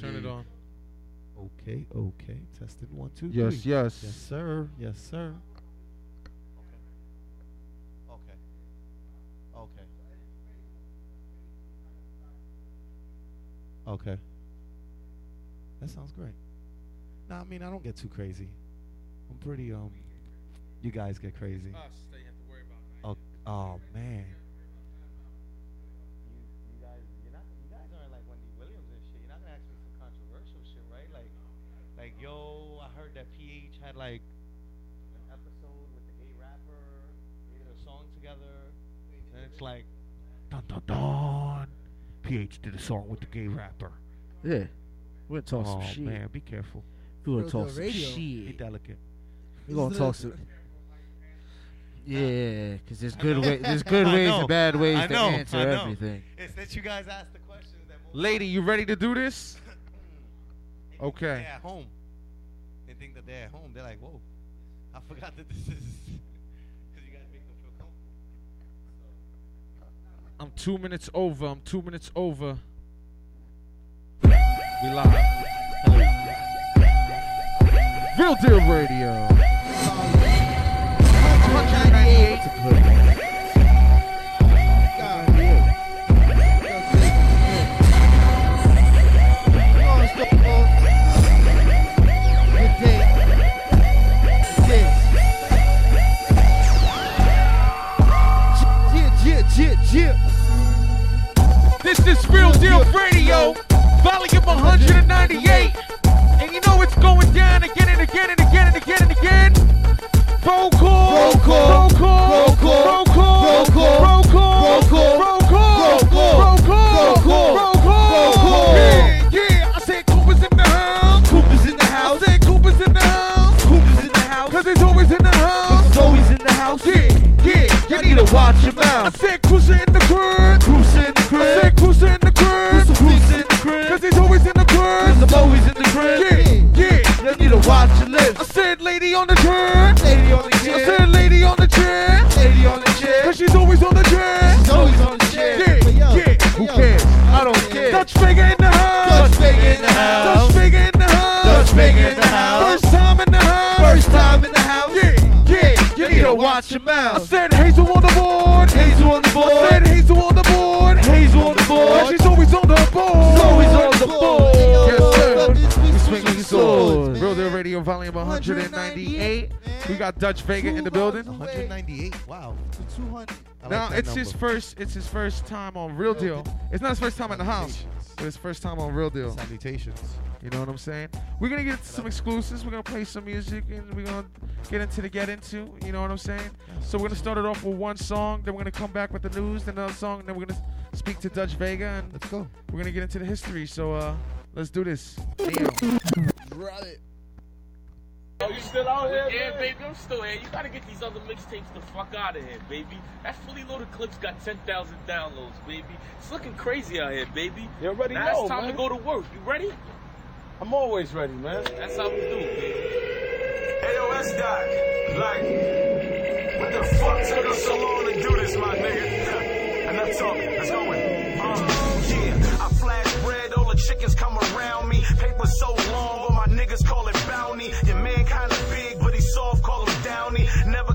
Turn hear it on. Okay, okay. Tested one, two, Yes, three. yes. Yes, sir. Yes, sir. Okay. Okay. Okay. Okay. That sounds great. Nah, I mean, I don't get too crazy. I'm pretty, um, you guys get crazy. Us that you have to worry about. Oh, oh man. Like, yo, I heard that PH had like an episode with the gay rapper. They did a song together, and it's like, dun dun dun. PH did a song with the gay rapper. Yeah. We're gonna talk oh some shit. man, be careful. We're gonna talk some Radio. Be shit. delicate. We're gonna Is talk some. Yeah, because there's good know. ways, there's good ways and bad ways I to know, answer I know. everything. It's that you guys ask the questions that Lady, you ready to do this? Okay. that They're at home. Think that they're at home. They're like, whoa, I forgot that this is. Because you guys make them feel comfortable. I'm two minutes over. I'm two minutes over. We live. Real Deal Radio. Deal Radio, volume 198. And you know it's going down again and again and again and again and again. Roll call, roll call, roll call, roll call, roll call, roll call, roll call, roll call, roll call, roll call. roll call, roll Yeah, yeah, I said Cooper's in the house. Cooper's in the house. I said Cooper's in the house. Cooper's in the house. Cause he's always in the house. He's always in the house. Yeah, yeah, you need to watch your mouth. I said Cruiser in the crib. I said lady on the chair. Lady on the chair. I said lady on the chair. Lady on the chair. Cause she's always on the chair. She's always on the chair. Yeah, yeah. Who cares? I don't care. Dutch Vega in the house. Dutch Vega in the house. Dutch Vega in the house. Dutch Vega in the house. First time in the house. First time in the house. Yeah, yeah. You need to watch your mouth. I said Hazel on the board. Hazel on the board. I said Hazel on the board. Hazel on the board. Volume 198. We got Dutch Vega in the building. 198. Wow. To 200. I Now like that it's his first. It's his first time on Real Deal. It's not his first time in the house, but his first time on Real Deal. Salutations. You know what I'm saying? We're gonna get some exclusives. We're gonna play some music, and we're gonna get into the get into. You know what I'm saying? So we're gonna start it off with one song. Then we're gonna come back with the news, then another song, and then we're gonna speak to Dutch Vega, and Let's go. we're gonna get into the history. So uh, let's do this. Neo. Oh, you still out here? Yeah, baby, I'm still here. You gotta get these other mixtapes the fuck out of here, baby. That fully loaded clips got 10,000 downloads, baby. It's looking crazy out here, baby. You already now know, it's time man. to go to work. You ready? I'm always ready, man. That's how we do, baby. AOS dot. Like, what the fuck took us so long to do this, my nigga? Enough talking. Let's go in. Uh, yeah, I flash chickens come around me. Paper so long, all my niggas call it bounty. Your man kinda big, but he soft, call him downy. Never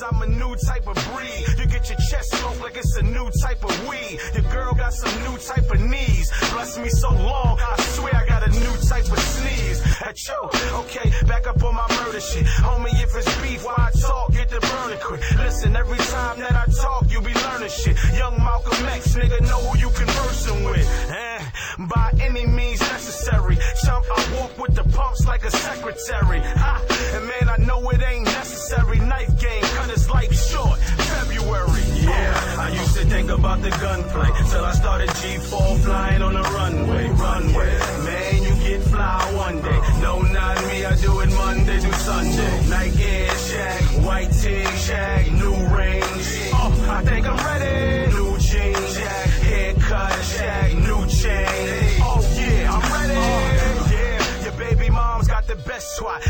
Cause I'm a new type of breed. You get your chest smoked like it's a new type of weed. Your girl got some new type of knees. Bless me so long, I swear I got a new type of sneeze. At you, okay, back up on my murder shit. Homie, if it's beef, why I talk, get the burning quick. Listen, every time that I talk, you be learning shit. Young Malcolm X, nigga, know who you conversing with. Eh, by any means necessary. Chump, I walk with the pumps like a secretary. Ha, and man, I know it ain't necessary. Knife game, cut his life short. February. Yeah, I used to think about the gunplay till I started G4 flying on the runway. Runway. Man, you get fly one day. No, not me, I do it Monday through Sunday. Nike Air Shag, white tee shag, new range. Oh, I think I'm ready. New jeans, shag, haircut, shag, new chain. Oh yeah, I'm ready. Yeah, your baby mom's got the best swat.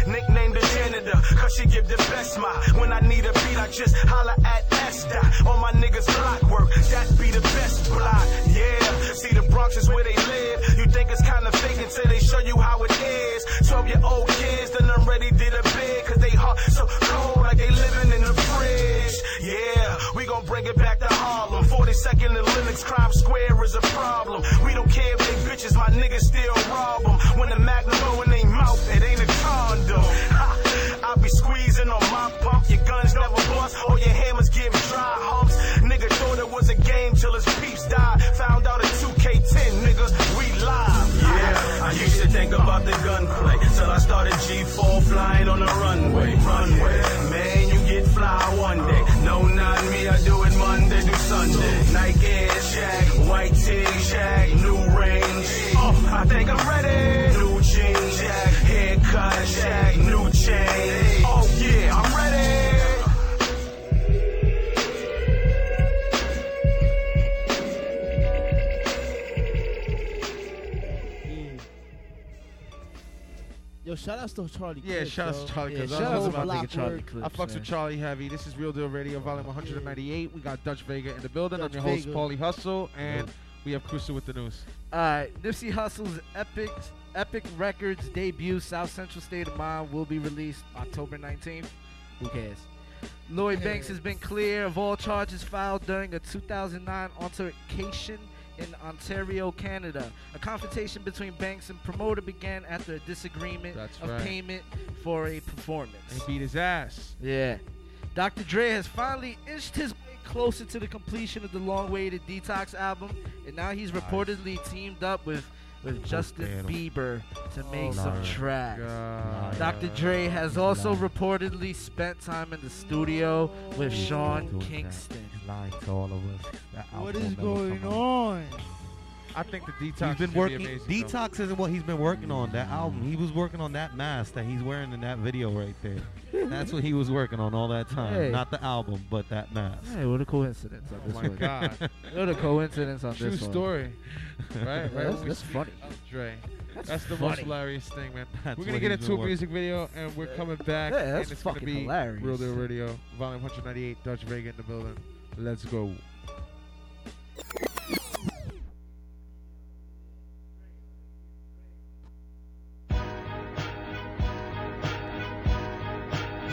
The she give the best smile. When I need a beat, I just holla at S. All my niggas block work, that be the best block. Yeah, see couch is where they live. You think it's kinda fake until they show you how it is. 12 year old kids done already did a bid, cause they heart so cold like they living in the fridge. Yeah, we gon' bring it back to Harlem. 42nd and Lenox Crime Square is a problem. We don't care if they bitches, my niggas still rob 'em. When the magnum in their mouth, it ain't a condom. I be squeezing on my pump, your guns never bust, or your hammers give dry humps. Nigga thought it was a game till his peeps died. Found out at 2K10, nigga, we live. Yeah, I used to think about the gunplay till I started G4 flying on the runway. Runway, man, you get fly one day. No, not me, I do it Monday through Sunday. Nike Air Shag, white tee Shag, new range. Oh, I think I'm ready. New jeans, Shag, haircut Shag, new chain. Oh yeah, I'm ready. Yo, shout outs to Charlie. Yeah, Clips, shout outs yo. to Charlie Yeah, Clips. I shout outs love to my nigga Charlie Clips. I fucks man. with Charlie heavy. This is Real Deal Radio, volume 198. We got Dutch Vega in the building. Dutch I'm your host, Vega. Paulie Hustle, and we have Cruiser with the news. Alright, Nipsey Hussle's Epic Epic Records debut, South Central State of Mind, will be released October 19th. Who cares? Lloyd Banks has been clear of all charges filed during a 2009 altercation in Ontario, Canada. A confrontation between Banks and promoter began after a disagreement That's of right. payment for a performance. And he beat his ass. Yeah. Dr. Dre has finally inched his way closer to the completion of the long-awaited Detox album, and now he's reportedly teamed up with with Justin damn. Bieber to make oh some tracks. God. Dr. Dre has also reportedly spent time in the studio with Sean Kingston. lying to all of us. That What album is never going come out. on? I think the detox He's been should be working. amazing, though. Detox isn't what he's been working on. That album. He was working on that mask that he's wearing in that video right there. That's what he was working on all that time. Hey. Not the album, but that mask. Hey, what a coincidence on Oh this my one. God. What a coincidence on True this one. story. right? Yeah, Right? that's, that's funny. Dre. That's, That's the funny. most hilarious thing, man. That's we're gonna get into a music video, and we're coming back. Yeah, and that's it's gonna fucking be hilarious. Real Deal Radio, volume 198, Dutch Vega in the building. Let's go.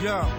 Yeah.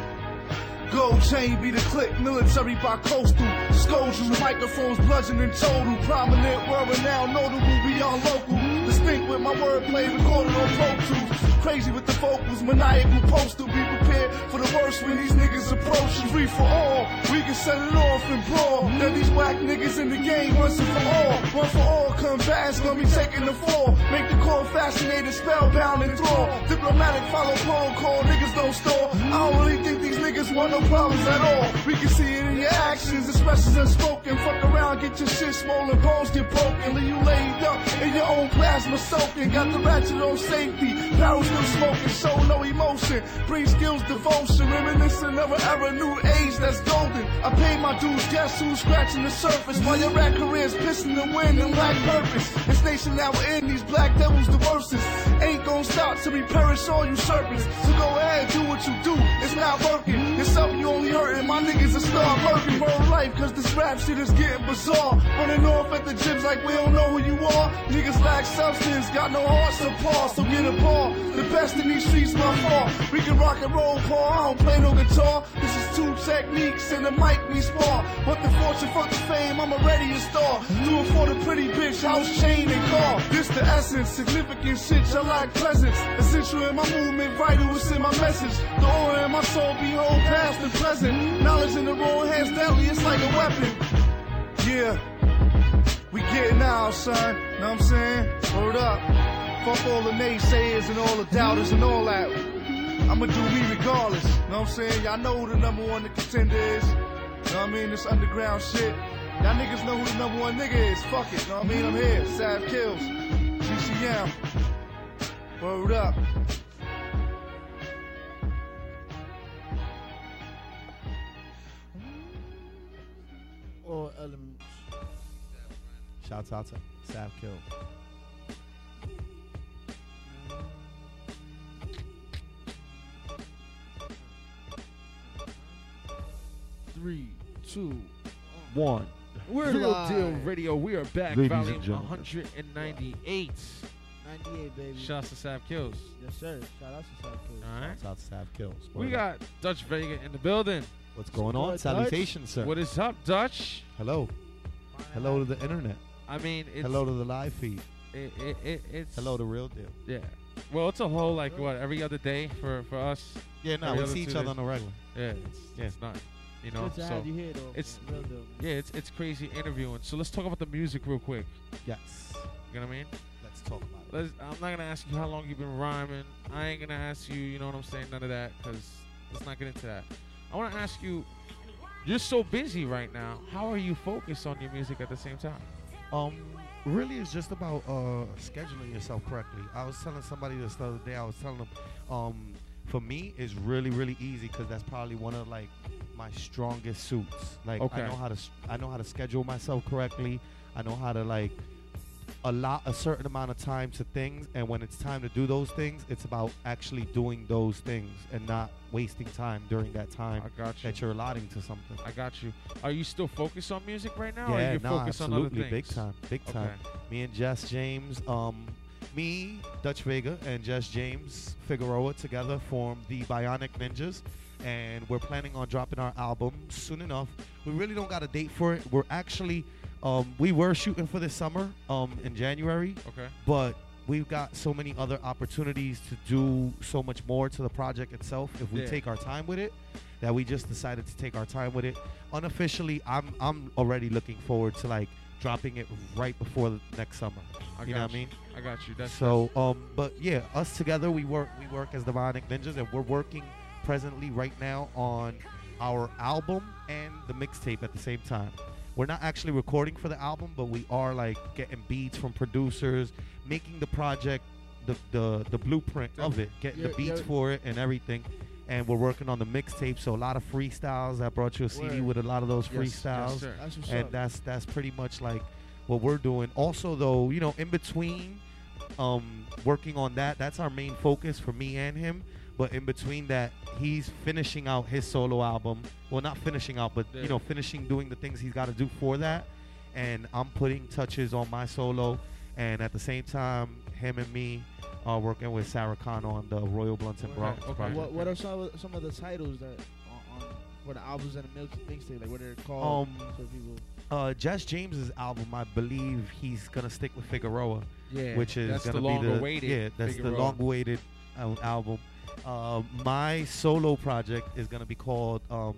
Gold chain be the click, military by coastal. Scoldrel, microphones bludgeoning total. Prominent, world renowned, notable beyond local. Distinct with my wordplay recorded on Pro Tools. Crazy with the vocals, maniacal postal. Be prepared for the worst when these niggas approach. Free for all, we can set it off and brawl. Now these whack niggas in the game once and for all. One for all, combatants gonna be taking the fall. Make the call fascinated, spellbound and thrall. Diplomatic, follow protocol, niggas don't stall. I don't really think these niggas want no problems at all. We can see it in your actions, expressions unspoken. Fuck around, get your shit swollen, bones get broken. Leave you laid up in your own plasma soaking. Got the ratchet on safety, barrel still smoking, show no emotion. Bring skills, devotion, reminiscent of an era, new age that's golden. I pay my dues, guess who's scratching the surface? While your rap career's pissing the wind and lack purpose. This nation now in, these black devils the. Ain't gonna stop till we perish all you serpents. So go ahead, do what you do, it's not working. It's something you only hurting, my niggas are start working. World life, cause this rap shit is getting bizarre. Running off at the gyms like we don't know who you are. Niggas lack substance, got no heart support, so get a ball. The best in these streets, my fault. We can rock and roll, Paul, I don't play no guitar. This is two techniques and the mic we spar. What the fortune, fuck the fame, I'm already a star. Do it for the pretty bitch, house, chain, and car. This the essence, significant shit, I like presence. Essential in my movement, vital, it's in my message. The aura in my soul, behold, past and present. Knowledge in the wrong hands, deadly, it's like a weapon. Yeah. We getting out, son. Know what I'm saying? Hold up. Fuck all the naysayers and all the doubters and all that. I'ma do me regardless. You know what I'm saying? Y'all know who the number one the contender is. Know what I mean? This underground shit. Y'all niggas know who the number one nigga is. Fuck it. You know what I mean? I'm here. Sav Kills. GCM. Word up. All elements. Shouts out to Sav Kill. Three, two. One. We're Real live. Deal Radio. We are back. Ladies volume and gentlemen. 198. 98, baby. Shouts to Sav Kills. Yes, sir. Shout out to South Coast. All right. Shouts out to Sav Kills. We got Dutch Vega in the building. What's going on? Dutch. Salutations, sir. What is up, Dutch? Hello. Hello to the internet. I mean, it's, Hello to the live feed. it, it, it, it's Hello to Real Deal. Yeah. Well, it's a whole like what every other day for for us. Yeah, no, Every we other see each two other on the regular. Yeah, it's, Yeah. it's not. You know, Good so you here, it's- Real deal. man. yeah, it's it's crazy interviewing. So let's talk about the music real quick. Yes. You know what I mean? Let's talk about it. Let's, I'm not gonna ask you how long you've been rhyming. I ain't gonna ask you, you know what I'm saying, none of that, because let's not get into that. I want to ask you, you're so busy right now. How are you focused on your music at the same time? Um, really, it's just about uh scheduling yourself correctly. I was telling somebody this the other day. I was telling them, um, for me, it's really, really easy because that's probably one of like my strongest suits. Like Okay. I know how to, I know how to schedule myself correctly. I know how to like allot a certain amount of time to things, and when it's time to do those things, it's about actually doing those things and not wasting time during that time I got you. that you're allotting to something. I got you. Are you still focused on music right now? are Yeah, you no, focused on other absolutely, big time, big Okay. time. Me and Jess James, um, me, Dutch Vega, and Jess James Figueroa together form the Bionic Ninjas, and we're planning on dropping our album soon enough. We really don't got a date for it. We're actually, um, we were shooting for this summer, um, in January, Okay. but we've got so many other opportunities to do so much more to the project itself if we Yeah. take our time with it that we just decided to take our time with it unofficially i'm i'm already looking forward to like dropping it right before the next summer I you know what i mean I got you. That's so um but yeah us together we work we work as the Bionic ninjas and we're working presently right now on our album and the mixtape at the same time we're not actually recording for the album but we are like getting beats from producers making the project the the, the blueprint of it getting the beats for it and everything and we're working on the mixtape so a lot of freestyles i brought you a cd Word. with a lot of those Yes, yes, freestyles sir. That's what's and up. that's that's pretty much like what we're doing. Also, though, you know, in between, um, working on that, that's our main focus for me and him. But in between that, he's finishing out his solo album. Well, not finishing out, but Yeah. you know, finishing doing the things he's got to do for that. And I'm putting touches on my solo, and at the same time, him and me are working with Sarah Khan on the Royal Blunts and Word. Bronx Okay. project. What, what are some of, some of the titles that on, on for the albums and the mix mixtape? Like what are they're called? Um, so people. Uh, Jess James's album, I believe he's gonna stick with Figueroa. yeah. which is gonna the be long the awaited. yeah, that's the long-awaited um, album. Uh, my solo project is gonna be called um,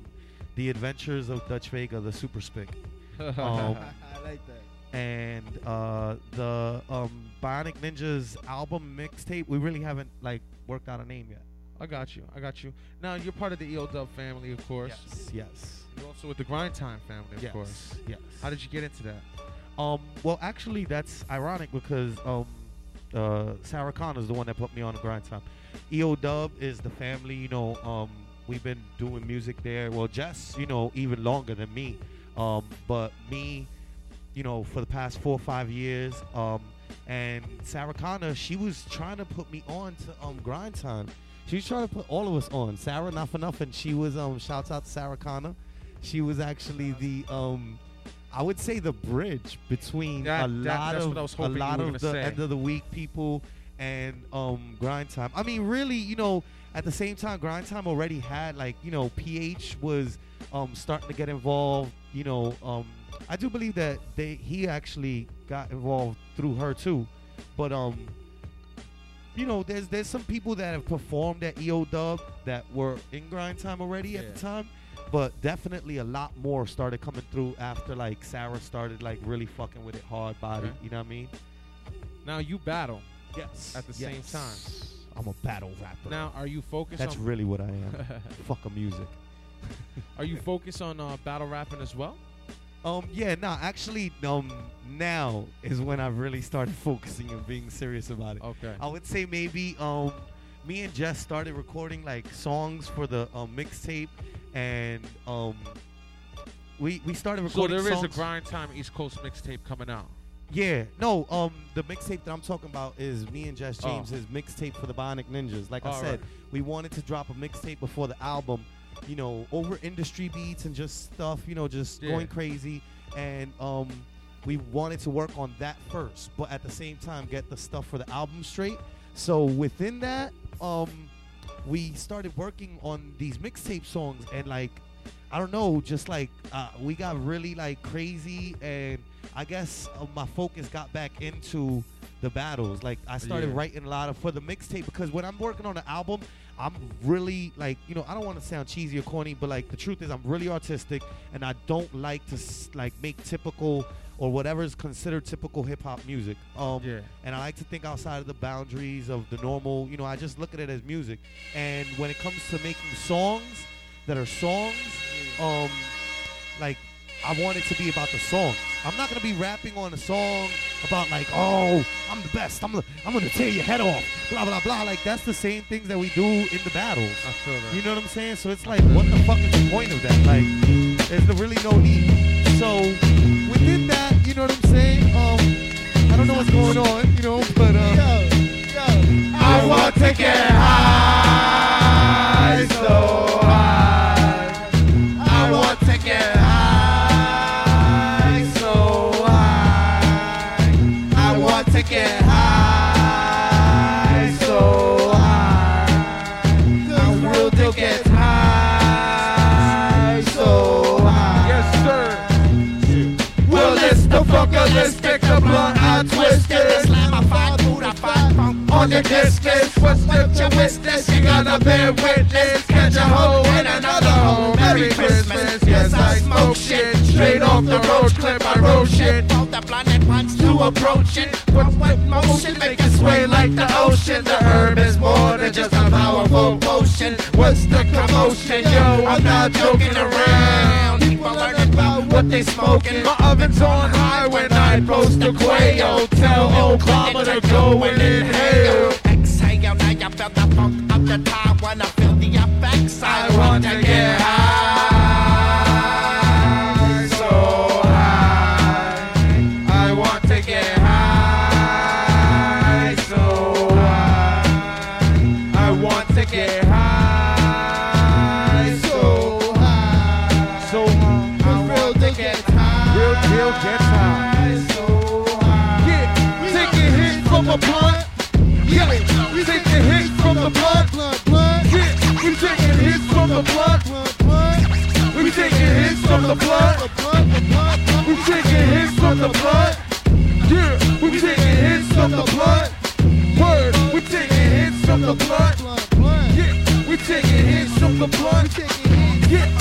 "The Adventures of Dutch Vega, the Super Spick," Um, I like that. and uh, the um, Bionic Ninjas album mixtape. We really haven't like worked out a name yet. I got you. I got you. Now you're part of the EO Dub family, of course. Yes, yes, You're also with the Grind Time family, of yes, course. yes. How did you get into that? Um, well, actually, that's ironic because um, uh, Sarah Khan is the one that put me on the grind time. EO Dub is the family. You know, um, we've been doing music there. Well, Jess, you know, even longer than me. Um, but me, you know, for the past four or five years. Um, and Sarah Connor, she was trying to put me on to um grind time. She was trying to put all of us on. Sarah, not for nothing. She was um shouts out to Sarah Connor. She was actually the um I would say the bridge between That- a lot that's of what I was a lot of the say. end of the week people and um grind time. I mean, really, you know, at the same time, grind time already had like you know PH was um starting to get involved. You know, um I do believe that they he actually got involved through her too, but um. You know, there's there's some people that have performed at EO Dub that were in grind time already at the time, but definitely a lot more started coming through after like Sarah started like really fucking with it hard body. Okay. You know what I mean? Now you battle Yes. at the same time. I'm a battle rapper. Now, are you focused That's really what I am. Fuck a music. Are you focused on uh, battle rapping as well? Um, yeah, nah, actually, um, now is when I've really started focusing and being serious about it. Okay. I would say maybe um, me and Jess started recording like songs for the um, mixtape, and um, we we started recording. So there is a grind time East Coast mixtape coming out. Yeah, no, um, the mixtape that I'm talking about is me and Jess Oh. James's mixtape for the Bionic Ninjas. Like I said, right. we wanted to drop a mixtape before the album, you know, over industry beats and just stuff, you know, just Yeah. going crazy. and um, we wanted to work on that first, but at the same time get the stuff for the album straight. So within that, um, we started working on these mixtape songs, and like, I don't know, just like uh, we got really like crazy, and I guess uh, my focus got back into the battles. Like I started Yeah. writing a lot of for the mixtape because when I'm working on an album, I'm really like you know I don't want to sound cheesy or corny, but like the truth is I'm really artistic and I don't like to like make typical or whatever is considered typical hip hop music. Um, Yeah. and I like to think outside of the boundaries of the normal. You know, I just look at it as music. And when it comes to making songs that are songs, um, like I want it to be about the song. I'm not gonna be rapping on a song about like, oh, I'm the best. I'm the, I'm gonna tear your head off. Blah blah blah. Like that's the same things that we do in the battles. I feel that. You know what I'm saying? So it's like, what the fuck is the point of that? Like, there's really no need. So within that, you know what I'm saying? Um, I don't know what's going on, you know, but uh, I want to get high, so your distance, what's with your witness? You gotta bear witness. Catch a hoe and another hoe. Merry Christmas. Yes, I smoke shit. Straight off the road clip, I wrote shit. Both the blinded punch to approach it. But with motion, make it sway like the ocean. The herb is more than just a powerful potion. What's the commotion? Yo, I'm not joking around. People learning about what they smoking. My oven's on high when I post a quail. Tell Obama to go and inhale. Exhale, now you feel the funk of the time when I feel the effects. I want to get high, Yeah, we take a hit from the blunt. Yeah, we taking hits from the blood. We taking hits from the blunt. We taking hits from the blunt. Yeah, we taking hits from the blunt. Word, we taking hits from the blunt. Yeah, we taking hits from the blunt. Yeah,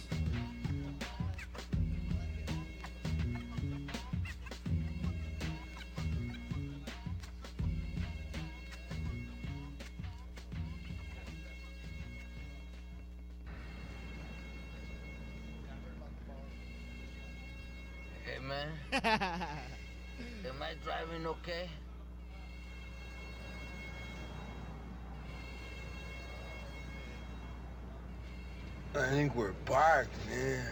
think we're back, man.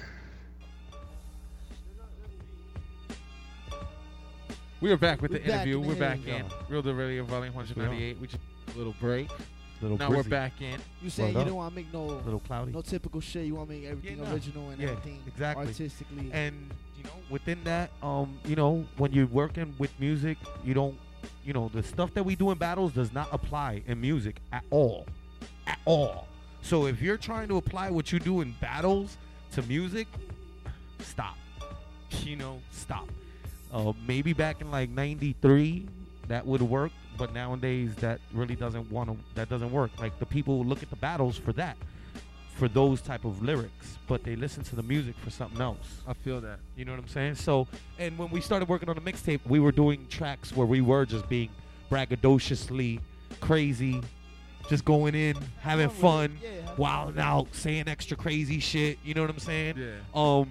We are back with We're the back interview. in the We're back interview. in. Real Deal Radio, volume 198. We just a little break. Little now we're back in. You saying Well you don't want to make no little cloudy. no typical shit. You want to make everything Yeah, no. original and Yeah, everything exactly. artistically. And you know, within that, um, you know, when you're working with music, you don't, you know, the stuff that we do in battles does not apply in music at all, at all. So if you're trying to apply what you do in battles to music, stop. You know, stop. Uh, maybe back in like '93, that would work, but nowadays that really doesn't want to. That doesn't work. Like the people look at the battles for that, for those type of lyrics, but they listen to the music for something else. I feel that. You know what I'm saying? So, and when we started working on the mixtape, we were doing tracks where we were just being braggadociously crazy, just going in, having fun, wilding out, saying extra crazy shit. You know what I'm saying? Yeah. Um,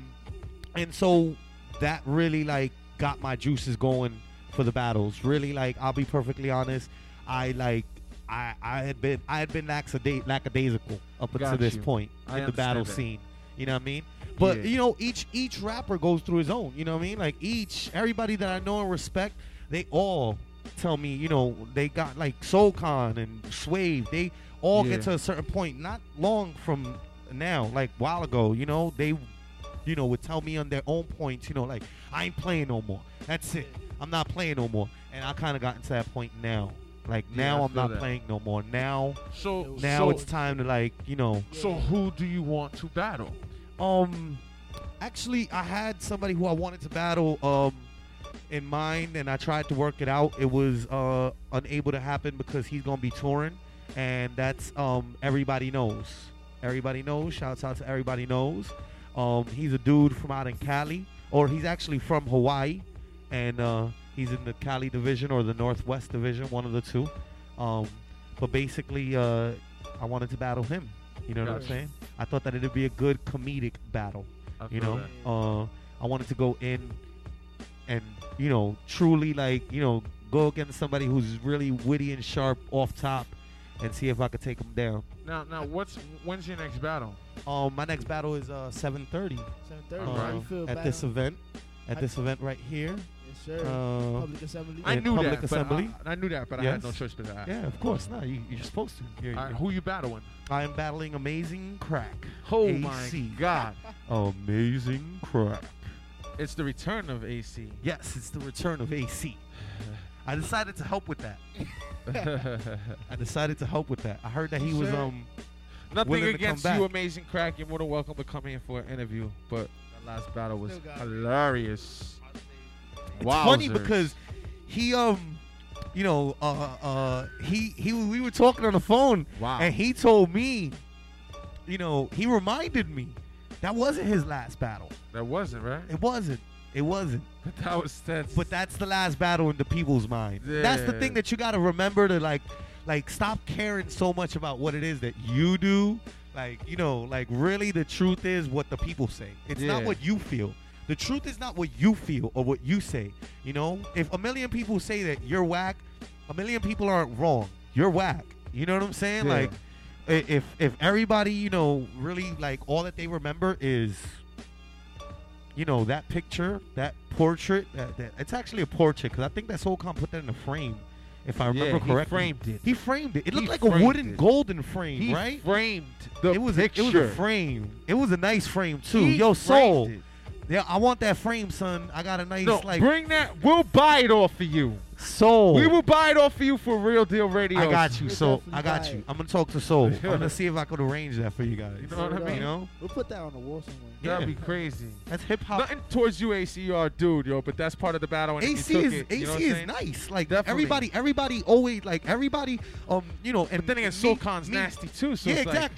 and so that really like got my juices going for the battles. Really, like I'll be perfectly honest, I like. I, I had been I had been lackada- lackadaisical up until Got this point I in the battle that. scene. You know what I mean? But Yeah. you know, each each rapper goes through his own. You know what I mean? Like each everybody that I know and respect, they all tell me, you know, they got like Soul Khan and Swave. They all Yeah. get to a certain point, not long from now, like while ago. You know, they, you know, would tell me on their own points. You know, like I ain't playing no more. That's it. I'm not playing no more. And I kind of gotten to that point now. Like now I I'm not that. playing no more. Now, So now so, it's time to like, you know. So who do you want to battle? Um, actually, I had somebody who I wanted to battle um in mind, and I tried to work it out. It was uh unable to happen because he's gonna be touring, and that's um everybody knows. Everybody knows. Shouts out to everybody knows. Um, he's a dude from out in Cali, or he's actually from Hawaii, and uh, he's in the Cali division or the Northwest division, one of the two. Um, but basically, uh, I wanted to battle him. You know what I'm saying? I thought that it'd be a good comedic battle. You know, uh, I wanted to go in and you know truly like you know go against somebody who's really witty and sharp off top, and see if I could take him down. Now, now, what's when's your next battle? Um, my next battle is uh 7:30 7:30. uh, How you at this event. At How- this event right here. Yes, sir. Uh, Public assembly. I in knew public that, assembly. I, I knew that, but I had no choice but to ask. Yeah, of course. No, you, you're supposed to. You're- All right, you're- who you battling? I am battling Amazing Crack. Oh my God! Amazing Crack. It's the return of AC. Yes, it's the return of AC. I decided to help with that. I decided to help with that. I heard that he was um Nothing willing to against come you, amazing crack. You're more than welcome to come here for an interview. But the last battle was Still got it. hilarious. It's funny because he um you know uh uh he he we were talking on the phone Wow. and he told me you know he reminded me that wasn't his last battle. that wasn't right. It wasn't. It wasn't. But that was tense. But that's the last battle in the people's mind. That's the thing that you got to remember to like, like stop caring so much about what it is that you do. Like you know, like really, the truth is what the people say. It's not what you feel. The truth is not what you feel or what you say. You know, if a million people say that you're whack, a million people aren't wrong. You're whack. You know what I'm saying? Yeah. Like, if if everybody you know really like all that they remember is you know that picture, that portrait. That, that it's actually a portrait because I think that Soul Khan put that in a frame, if I remember Yeah, remember he correctly. framed it. He framed it. It He looked like a wooden it. golden frame, he right? framed the it was picture. A, it was a frame. It was a nice frame too. He Yo, soul. Framed Yeah, I want that frame, son. I got a nice No, like bring that. We'll buy it off of you. soul. We will buy it off of you for Real Deal Radio. I got you, We'll Soul. I got you. I'm gonna talk to Soul. I'm gonna see if I could arrange that for you guys. You know what I mean? You know, We'll put that on the wall somewhere. Yeah. That'd be crazy. that's hip hop. Nothing towards you, AC, you are a dude, yo, but that's part of the battle. And AC is it, you know AC is saying? nice. Like Definitely. everybody, everybody always like everybody. Um, you know, and But then again, me- Soul Khan's nasty too. So yeah, it's like-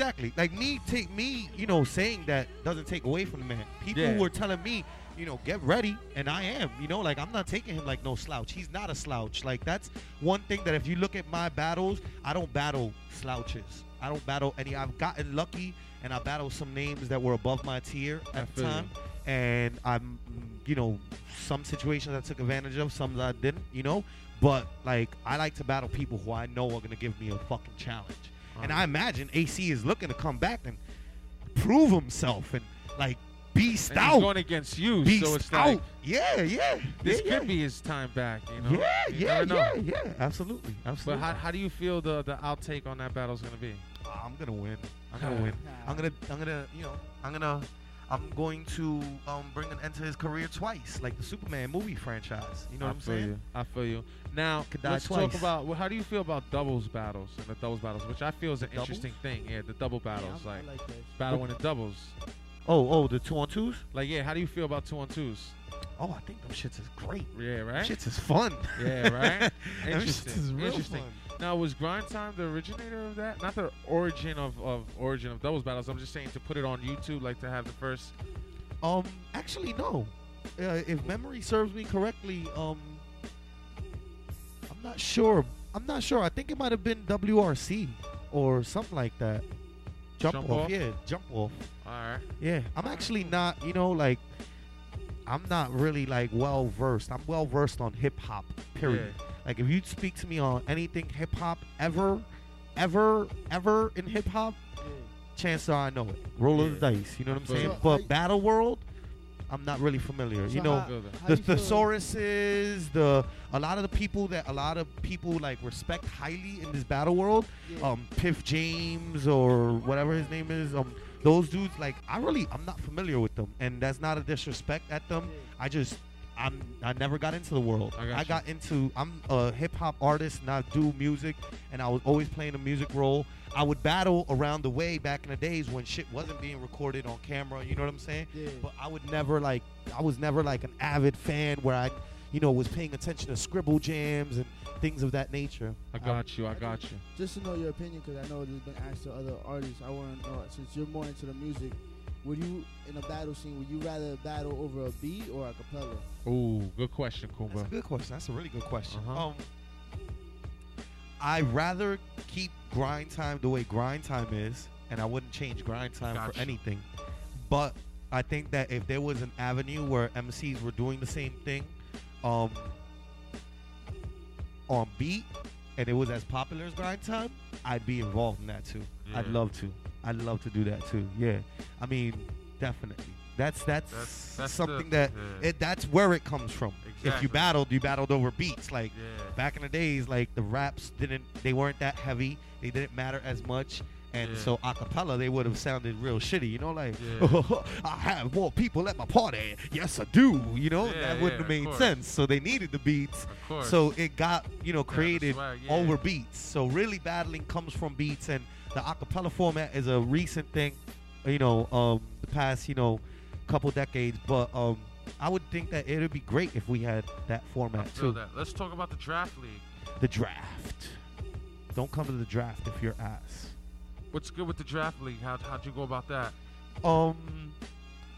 exactly. Like me, take me, you know, saying that doesn't take away from the man. People Yeah. were telling me, you know, get ready, and I am. You know, like I'm not taking him like no slouch. He's not a slouch. Like that's one thing that if you look at my battles, I don't battle slouches. I don't battle any. I've gotten lucky, and I battled some names that were above my tier at the you. time, and I'm, you know, some situations I took advantage of, some that I didn't. You know, but like I like to battle people who I know are gonna give me a fucking challenge. And I imagine AC is looking to come back and prove himself and like be And stout. he's going against you, be so it's stout. like yeah, yeah. this yeah, could be his time back. You know? Yeah, You yeah, yeah, yeah. Absolutely, But how, how do you feel the the outtake on that battle is gonna be? Ah, I'm gonna win. I'm gonna win. I'm gonna, I'm gonna, you know, I'm gonna, I'm going to um, bring an end to his career twice, like the Superman movie franchise. You know I what I'm saying? You. I feel you. Now let's talk about well, how do you feel about doubles battles and the doubles battles, which I feel is an doubles? interesting thing. Yeah, the double battles, I'm- like, like battling in doubles. Oh, oh, the two on twos. Like, yeah, how do you feel about two on twos? Oh, I think them shits is great. Yeah, right. Shits is fun. Yeah, right. Interesting. is Interesting. fun. Now was Grind Time the originator of that? Not the origin of, of origin of doubles battles. I'm just saying to put it on YouTube, like to have the first. Um, actually, no. Uh, if memory serves me correctly, um, I'm not sure. I'm not sure. I think it might have been WRC or something like that. Jump, Jump off, off? yeah, jump off. All right. Yeah, I'm actually not. You know, like I'm not really like well versed. I'm well versed on hip hop. Period. Like if you speak to me on anything hip hop ever, ever, ever in hip hop, chances are I know it. Roll of the dice. You know what I'm feel saying? that. But Battle World, I'm not really familiar. So you know, how- how the you thesauruses, the a lot of the people that a lot of people like respect highly in this battle world, Yeah. um, Piff James or whatever his name is, um, those dudes like I really I'm not familiar with them, and that's not a disrespect at them. I just I'm I never got into the world. I got I got into I'm a hip hop artist, and I do music, and I was always playing a music role. I would battle around the way back in the days when shit wasn't being recorded on camera. You know what I'm saying? Yeah. But I would never like I was never like an avid fan where I, you know, was paying attention to scribble jams and things of that nature. I got you. I got you. Just to know your opinion, because I know there's been asked to other artists. I want to know since you're more into the music, would you in a battle scene would you rather battle over a beat or a cappella? Ooh, good question, That's Kumba. a good question. That's a really good question. Uh-huh. Um, I'd rather keep grind time the way grind time is, and I wouldn't change grind time Gotcha. for anything. But I think that if there was an avenue where MCs were doing the same thing, um, on beat, and it was as popular as grind time, I'd be involved in that too. I'd love to. I'd love to do that too. Yeah, I mean, definitely. That's that's, That's- that's something the- that yeah. it that's where it comes from. If you battled, you battled over beats. Like Yeah. back in the days, like the raps didn't they weren't that heavy. They didn't matter as much. And Yeah. so a cappella, they would have sounded real shitty, you know, like Yeah. I have more people at my party. Yes, I do. You know, Yeah, that wouldn't have made sense. So they needed the beats. Of course. So it got you know created swag, yeah. over beats. So really battling comes from beats, and the acapella format is a recent thing. You know, um, the past you know couple decades, but um, I would think that it would be great if we had that format too. that. Let's talk about the draft league. The draft. Don't come to the draft if you're ass. What's good with the draft league? How how'd you go about that? Um,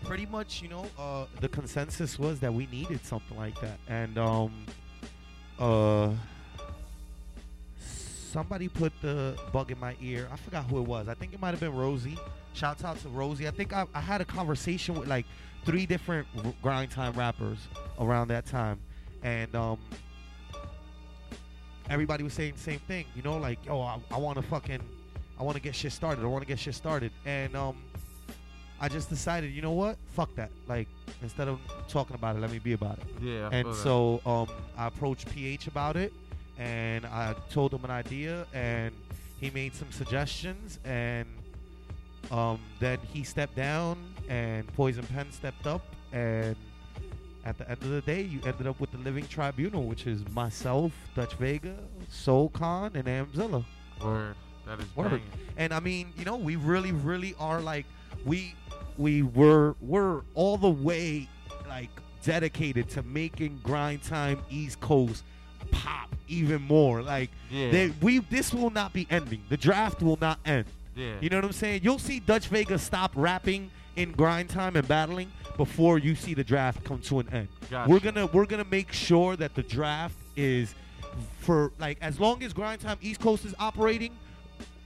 pretty much, you know, uh, the consensus was that we needed something like that, and um, uh, somebody put the bug in my ear. I forgot who it was. I think it might have been Rosie. Shouts out to Rosie. I think I, I had a conversation with like three different grind time rappers around that time, and um, everybody was saying the same thing. You know, like, yo, I, I want to fucking, I want to get shit started. I want to get shit started, and um. I just decided, you know what? Fuck that. Like, instead of talking about it, let me be about it. Yeah, I and so um, I approached PH about it, and I told him an idea, and he made some suggestions, and um, then he stepped down, and Poison Pen stepped up, and at the end of the day, you ended up with the Living Tribunal, which is myself, Dutch Vega, Soul Khan, and Amzilla. Word. That is Word. banging. And I mean, you know, we really, really are like we we were we're all the way like dedicated to making grind time East Coast pop even more. Like Yeah. they, we this will not be ending. The draft will not end. Yeah. You know what I'm saying? You'll see Dutch Vega stop rapping in grind time and battling before you see the draft come to an end. Gotcha. We're gonna we're gonna make sure that the draft is for like as long as grind time East Coast is operating,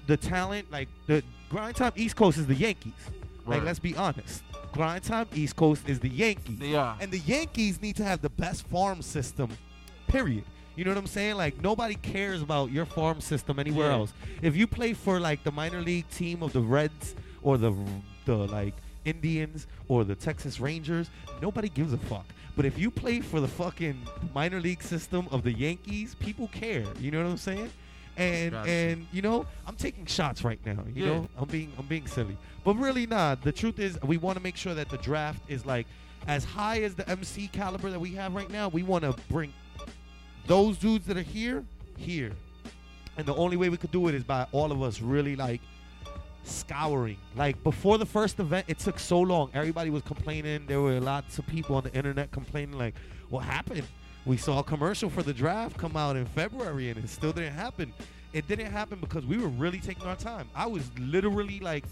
the talent like the grind time East Coast is the Yankees. Right. Like let's be honest. Grind time East Coast is the Yankees. Are. And the Yankees need to have the best farm system. Period. You know what I'm saying? Like nobody cares about your farm system anywhere Yeah. else. If you play for like the minor league team of the Reds or the the like Indians or the Texas Rangers, nobody gives a fuck. But if you play for the fucking minor league system of the Yankees, people care. You know what I'm saying? And Gotcha. and you know, I'm taking shots right now. You Yeah. know, I'm being I'm being silly. But really nah, the truth is we want to make sure that the draft is like as high as the MC caliber that we have right now. We want to bring those dudes that are here here. And the only way we could do it is by all of us really like scouring. Like before the first event, it took so long. Everybody was complaining. There were lots of people on the internet complaining, like, what happened? We saw a commercial for the draft come out in February and it still didn't happen. it didn't happen because we were really taking our time. I was literally like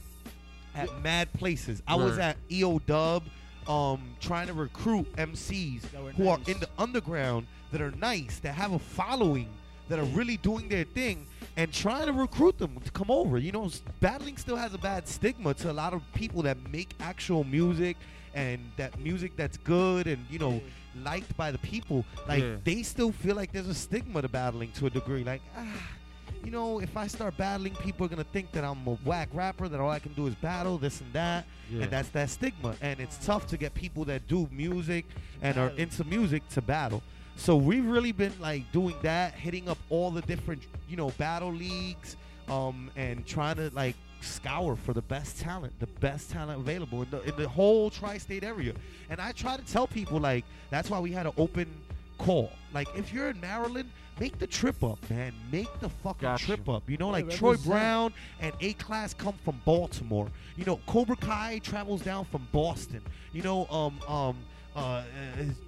at mad places. I was at EO Dub, um, trying to recruit MCs who are in the underground that are nice, that have a following, that are really doing their thing, and trying to recruit them to come over. You know, battling still has a bad stigma to a lot of people that make actual music and that music that's good and you know liked by the people. Like Yeah. they still feel like there's a stigma to battling to a degree. Like ah you know, if I start battling, people are gonna think that I'm a whack rapper, that all I can do is battle, this and that, Yeah. and that's that stigma. And it's tough to get people that do music and are into music to battle. So we've really been like doing that, hitting up all the different, you know, battle leagues, um, and trying to like scour for the best talent, the best talent available in the in the whole tri-state area. And I try to tell people like that's why we had an open call. Like if you're in Maryland, make the trip up, man. Make the fucking Got trip up. You know, Yeah, like Troy. Brown and A Class come from Baltimore. You know, Cobra Kai travels down from Boston. You know, um, um, uh, uh,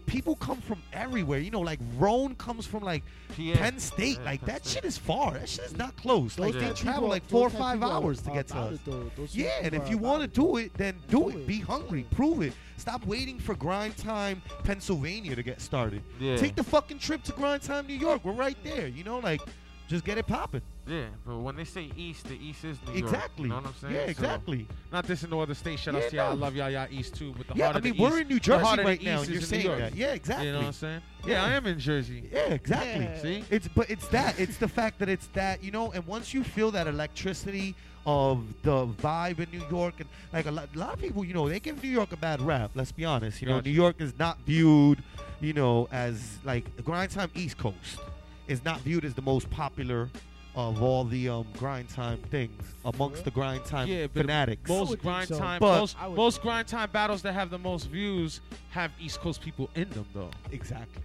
people come from everywhere. You know, like Roan comes from like PA. Penn State. Yeah, like Penn that State. shit is far. That shit is not close. Like Those they type travel like four or five hours to get to us. it, though. Those Yeah, and if you want to do it, then do, Do it. it. Be hungry. Yeah. Prove it. Stop waiting for Grind Time, Pennsylvania to get started. Yeah. Take the fucking trip to Grind Time, New York. We're right there. You know, like, just get it popping. Yeah, but when they say East, the East is New York. Exactly. You know what I'm saying? Yeah, So, exactly. not this in no other state. Shout out to y'all. I love y'all, y'all East too. But the Yeah, heart I of the mean, we're East- in New Jersey heart of the right now, and you're saying that. Yeah, exactly. You know what I'm saying? Yeah. Yeah, I am in Jersey. Yeah, exactly. Yeah. See? It's but it's that. It's the fact that it's that, you know, and once you feel that electricity of the vibe in New York and like a lot, a lot of people, you know, they give New York a bad rap, let's be honest. You know, New York is not viewed, you know, as like grind time East Coast is not viewed as the most popular of all the um grind time things amongst the grind time Yeah, but fanatics. Most would grind so. time, But- most, most grind time battles that have the most views have East Coast people in them, though. exactly.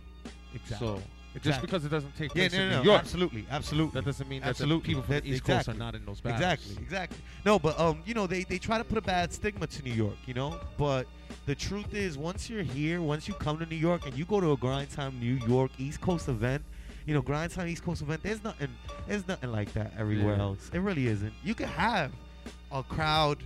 Exactly. So just because it doesn't take yeah, place no, in New no, York, absolutely, absolutely. that doesn't mean that the people from That- the East exactly. Coast are not in those battles. Exactly, exactly. No, but um, you know, they they try to put a bad stigma to New York, you know. But the truth is, once you're here, once you come to New York and you go to a Grind Time New York East Coast event, you know, Grind Time East Coast event, there's nothing, there's nothing like that everywhere Yeah. else. It really isn't. You can have a crowd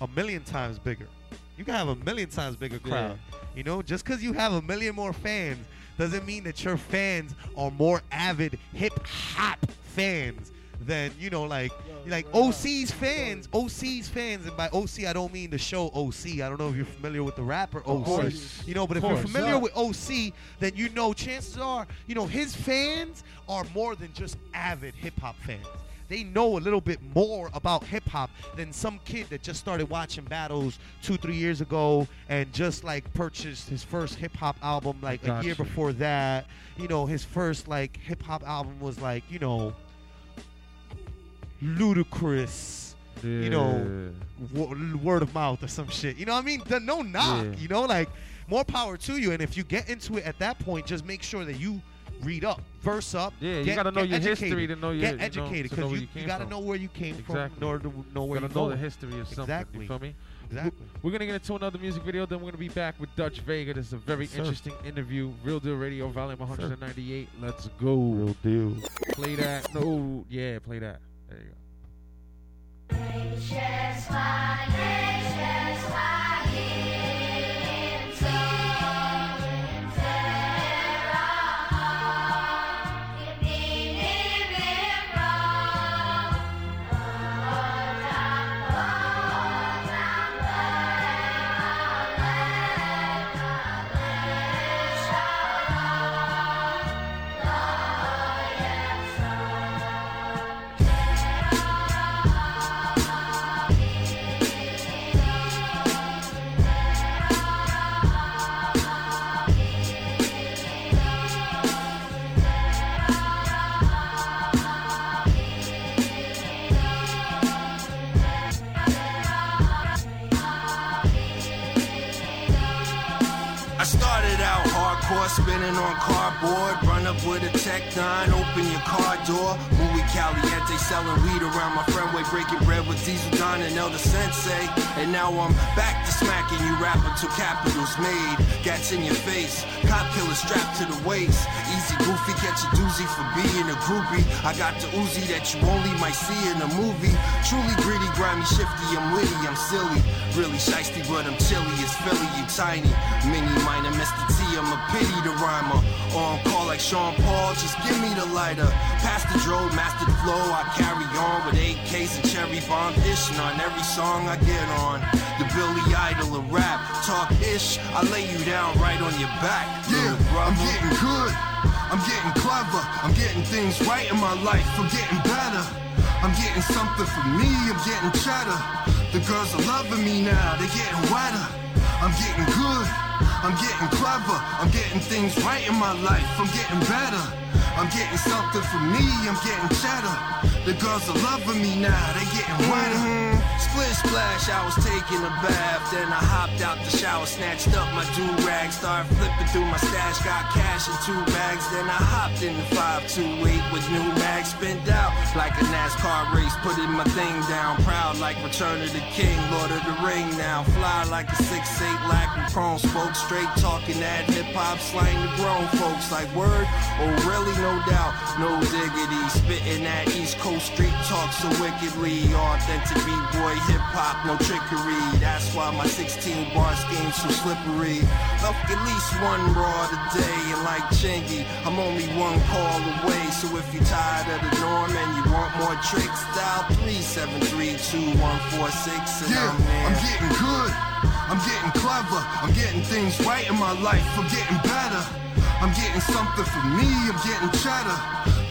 a million times bigger. You can have a million times bigger Yeah. crowd. You know, just because you have a million more fans doesn't mean that your fans are more avid hip hop fans than you know, like Yo, like. OC's fans. OC's fans, and by OC I don't mean the show OC. I don't know if you're familiar with the rapper OC. course. You know, but if Of you're familiar Yeah. with OC, then you know chances are, you know, his fans are more than just avid hip hop fans. They know a little bit more about hip hop than some kid that just started watching battles two, three years ago and just like purchased his first hip hop album like a year before that. You know, his first like hip hop album was like, you know, Ludacris you know, w- word of mouth or some shit. You know what I mean? The, no knock. Yeah. You know, like more power to you. And if you get into it at that point, just make sure that you read up, verse up. Yeah, you gotta know your educated. history to know your- get you know, educated know because you, you you gotta from. know where you came from Exactly. in order to know where Gotta you're know the history of something. Exactly. You feel me? Exactly. We're gonna get into another music video. Then we're gonna be back with Dutch Vega. This is a very sir. interesting interview. Real Deal Radio, volume Sir. 198. Let's go. Real deal. Play that. No, yeah, play that. There you go. Yeah. With a tech nine, open your car door. Muy caliente, selling weed around my friend way, breaking bread with Diesel Don and Elder Sensei. And now I'm back to smacking you rapper till capital's made. Gats in your face, cop killer strapped to the waist. Easy goofy, catch a doozy for being a groupie. I got the Uzi that you only might see in a movie. Truly greedy, grimy, shifty, I'm witty, I'm silly. Really shiesty, but I'm chilly as Philly, you tiny. Mini minor, Mr. T, I'm a pity the rhymer. On call like Sean Paul, just give me the lighter. Pass the drove, master the flow, I carry on with eight K's and cherry bomb dishing on every song I get on. The Billy Idol of rap, talk ish, I lay you down right on your back. Yeah, I'm getting good. I'm getting clever. I'm getting things right in my life. I'm getting better. I'm getting something for me. I'm getting cheddar. The girls are loving me now. They're getting wetter. I'm getting good. I'm getting clever. I'm getting things right in my life. I'm getting better. I'm getting something for me. I'm getting cheddar. The girls are loving me now. They're getting wetter. Mhm. Split splash, I was taking a bath. Then I hopped out the shower, snatched up my do rag, started flipping through my stash, got cash in two bags. Then I hopped in the 528 with new mags, spinned out like a NASCAR race, putting my thing down. Proud like Return of the King, Lord of the Ring now. Fly like a 6'8 lack and chrome, spoke straight, talking that hip hop slang to grown folks like word. Oh, really? No doubt, no diggity. Spitting that East Coast street talk so wickedly. Authentic B-boy hip hop, no trickery. That's why my 16 bar scheme's so slippery. Fuck at least one raw today, and like Chingy, I'm only one call away. So if you're tired of the norm and you want more tricks, dial 3732 146 and Yeah, I'm there. I'm getting good. I'm getting clever. I'm getting things right in my life. I'm getting better. I'm getting something for me. I'm getting cheddar.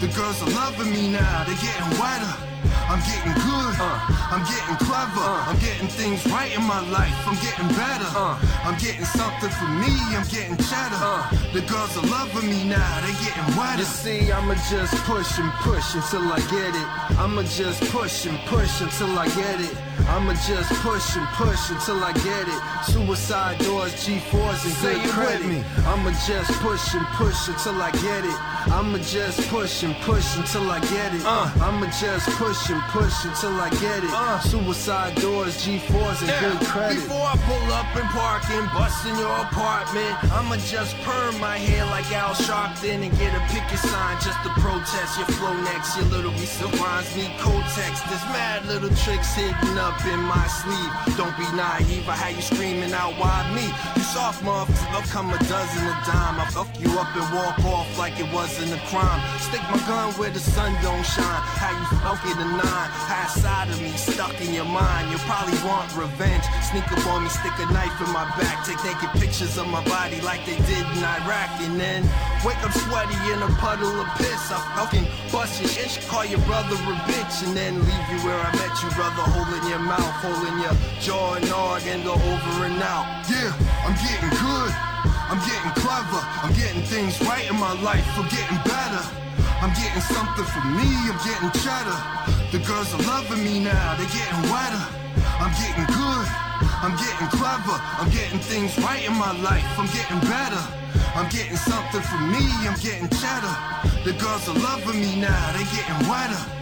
The girls are loving me now. They're getting wetter. I'm getting good. Uh. I'm getting clever. Uh. I'm getting things right in my life. I'm getting better. Uh. I'm getting something for me. I'm getting cheddar. The girls are loving me now. They're getting wetter. You see, I'ma just push and push until I get it. I'ma just push and push until I get it. I'ma just push and push until I get it. Suicide doors, G4s, and Say good it with me. I'ma just push and push until I get it. I'ma just push and push until I get it. Uh. I'ma just push and push until I get it. Uh. Suicide doors, G4s, and good credit. Before I pull up and park and bust in your apartment, I'ma just perm my hair like Al Sharpton and get a picket sign just to protest your flow next. Your little recent rhymes need text. There's mad little tricks hidden up in my sleeve. Don't be naive, I had you screaming out, why me? You soft motherfucker, I'll come a dozen a dime. I fuck you up and walk off like it wasn't a crime. Stick my gun where the sun don't shine. How you fucking a nine? Half side of me stuck in your mind. You'll probably want revenge. Sneak up on me, stick a knife in my back. Take naked pictures of my body like they did in Iraq. And then wake up sweaty in a puddle of piss. I fucking bust your itch, call your brother a bitch. And then leave you where I met you, brother. Holding your mouth, holding your jaw and nog and go over and out. Yeah, I'm getting good. I'm getting clever. I'm getting things right in my life. I'm getting better. I'm getting something for me. I'm getting cheddar. The girls are loving me now. They're getting wetter. I'm getting good. I'm getting clever. I'm getting things right in my life. I'm getting better. I'm getting something for me. I'm getting cheddar. The girls are loving me now. They're getting wetter.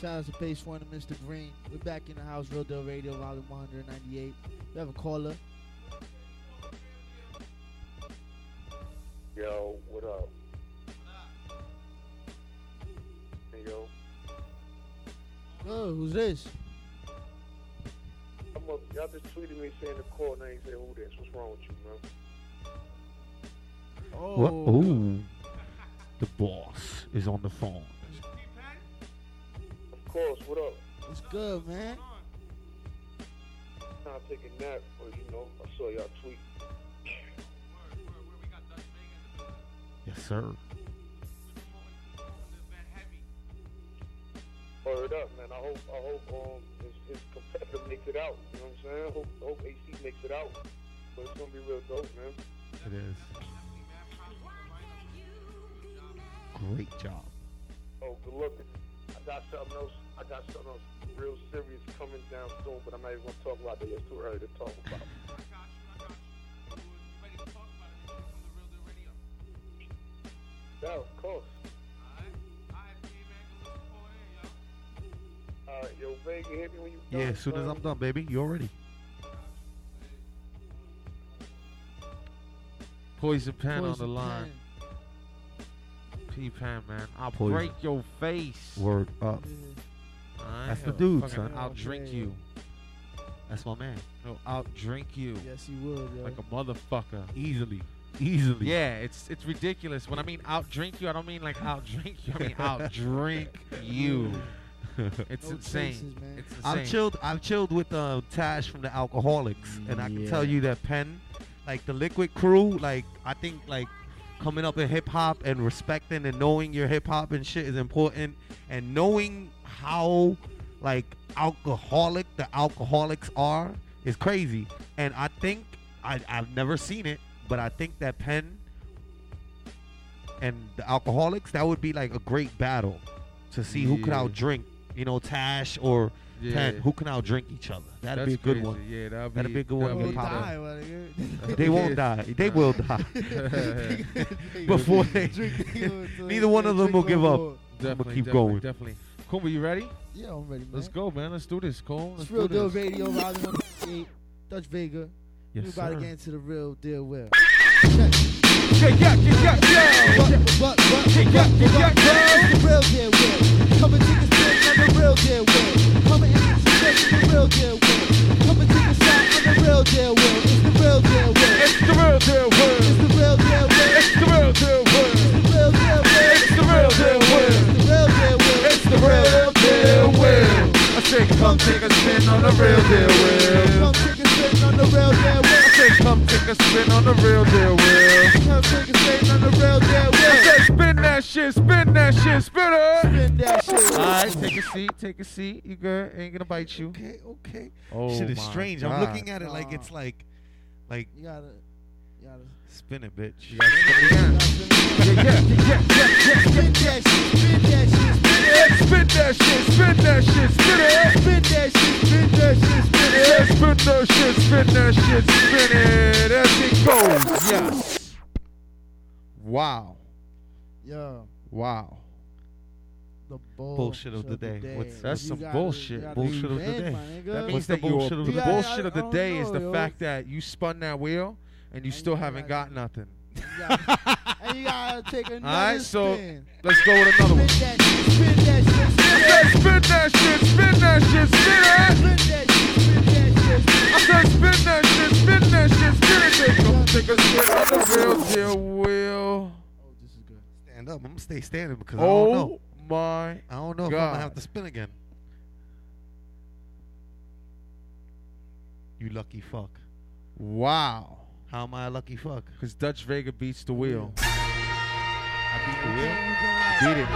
Shout out to Pace One and Mr. Green. We're back in the house, Real Deal Radio, volume 198. We have a caller. Yo, what up? Hey, yo, Oh, who's this? I'm up. Y'all just tweeted me saying the call and I ain't say who this. What's wrong with you, man? Oh. What? Ooh. The boss is on the phone. Of course, what up? What's good, man? Trying to take a nap, or you know, I saw y'all tweet. Yes, sir. Word up, man. I hope I hope um his, his competitor makes it out. You know what I'm saying? Hope hope AC makes it out. But it's gonna be real dope, man. It is. Great job. Oh, good looking got something else. I got something else real serious coming down soon, but I'm not even gonna talk about that. It's too early to talk about. It from? Yeah, of course. Alright, yo. Alright, Vega, hit me when you. Yeah, as soon as I'm done, baby, you already. Poison pen on the line. Pan. P pen, man. I'll Poison. break your face. Word up. That's the dude, fucking- son. I'll drink you. That's my man. No, I'll drink you. Yes, he would, yo. Like a motherfucker. Easily. Easily. Yeah, it's it's ridiculous. When I mean I'll drink you, I don't mean like I'll drink you. I mean I'll drink you. It's No insane. chases, man. It's insane. I've chilled. I've chilled with uh, Tash from the Alkaholiks, and I can tell you that Pen, like the Likwit Crew, like I think like coming up in hip hop and respecting and knowing your hip hop and shit is important, and knowing how like alcoholic the Alkaholiks are is crazy. And I think I I've never seen it, but I think that Pen and the Alkaholiks that would be like a great battle to see who could Yeah. outdrink, you know, Tash or Yeah. Pen, who can outdrink each other. That'd be a That's good crazy. one. Yeah, that'd That'd be- be a good one. that'd to be pop good. Die, my. They won't die. They will die before they. Drink, neither one of them will give up. I'm Definitely, gonna keep definitely, going. Definitely. Kumba, you ready? Yeah, I'm ready, man. Let's go, man. Let's do this, Cole. Let's It's Real do Deal. Radio, Volume 158, Dutch Vega. Yes, we about to get into the real deal with. Yeah, yeah, yeah, yeah, yeah the real deal will. Coming in the situation, the real deal will. Coming to the side on the real deal will. It's the real deal will. It's the real deal will. It's the real deal will. It's the real deal will. It's the real deal will. It's the real deal will. I said, come take a spin on the real deal will. Come take a spin on the real deal will come take a spin on the real deal with. Come take a spin on the real deal I said, spin that shit, spin that shit, spin it. Spin that shit. All right, take a seat, take a seat. You good? Ain't gonna bite you. Okay, okay. Oh Shit is my strange. I'm looking at it like it's like, like You gotta, you gotta. spin it, bitch. You gotta spin it again. Yeah, yeah, yeah, yeah, yeah. Spin that shit, spin that shit, spin it. Spin that shit, spin that shit, spin it. Spin that shit, spin that shit, spin it. Yeah, spin that shit, spin that shit, spin it. As it goes. Yes. Wow. Yo, Wow. the Bullshit of the day. What's- That's You some gotta- bullshit. Bullshit of the day. my nigga. That What's means the that you bullshit of the the day? bullshit of the day is the fact that you spun that wheel and you still haven't got nothing. You gotta- and you gotta take another All right, so spin. let's go with another one. Spin that shit, spin that shit, spin I it. spin that shit, spin that shit, spin that shit, spin that shit, I said spin that shit, spin that shit, spin it. Come take a spin on the real deal wheel. Oh, this is good. Stand up. I'm gonna stay standing because I don't oh know. Oh my I don't know if I'm gonna have to spin again. You lucky fuck. Wow. How am I a lucky fuck? Because Dutch Vega beats the wheel. I beat the wheel. Beat it.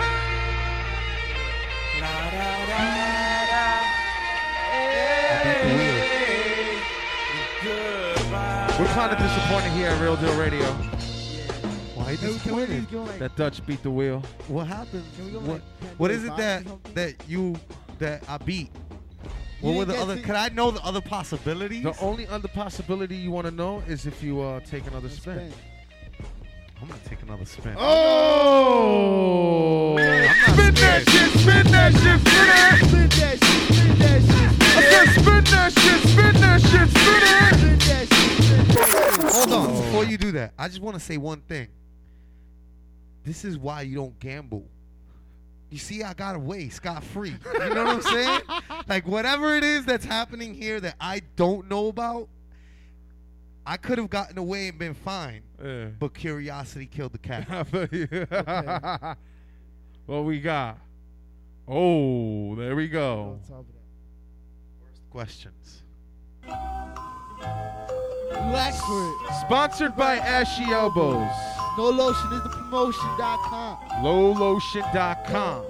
I beat the wheel. We're kind of disappointed here at Real Deal Radio Why Can we- can disappointed? like, that Dutch beat the wheel. What happened? Can we go What, like what Pandora it that that you that I beat? What You were the other? to- Could I know the other possibilities? The only other possibility you want to know is if you uh, take another spin. spin. I'm gonna take another spin. Oh! Spin that shit, spin that shit, spin it! Spin that shit, spin that shit, I said spin that shit, spin that shit, spin it! that spin that shit. Hold on, before you do that, I just want to say one thing. This is why you don't gamble. You see, I got away scot free. You know what I'm saying? like whatever it is that's happening here that I don't know about, I could have gotten away and been fine. Yeah. But curiosity killed the cat. what we got? Oh, there we go. On top of that. Questions. Black for it. Sponsored by Ashy Elbows. No lotion is the promotion.com. LowLotion.com.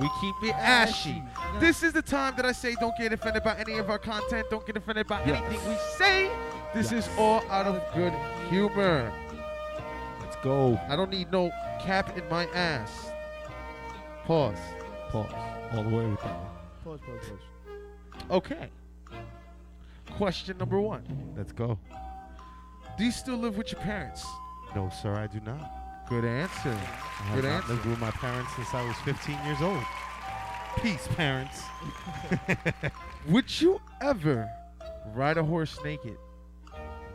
We keep it ashy. This is the time that I say don't get offended by any of our content. Don't get offended by Yes. anything we say. This is all out of good humor. Let's go. I don't need no cap in my ass. Pause. Pause. All the way with that. Pause, pause, pause. Okay. Question number one. Let's go. Do you still live with your parents? No, sir, I do not. Good answer. I have Good not answer. lived with my parents since I was 15 years old. Peace, parents. Would you ever ride a horse naked?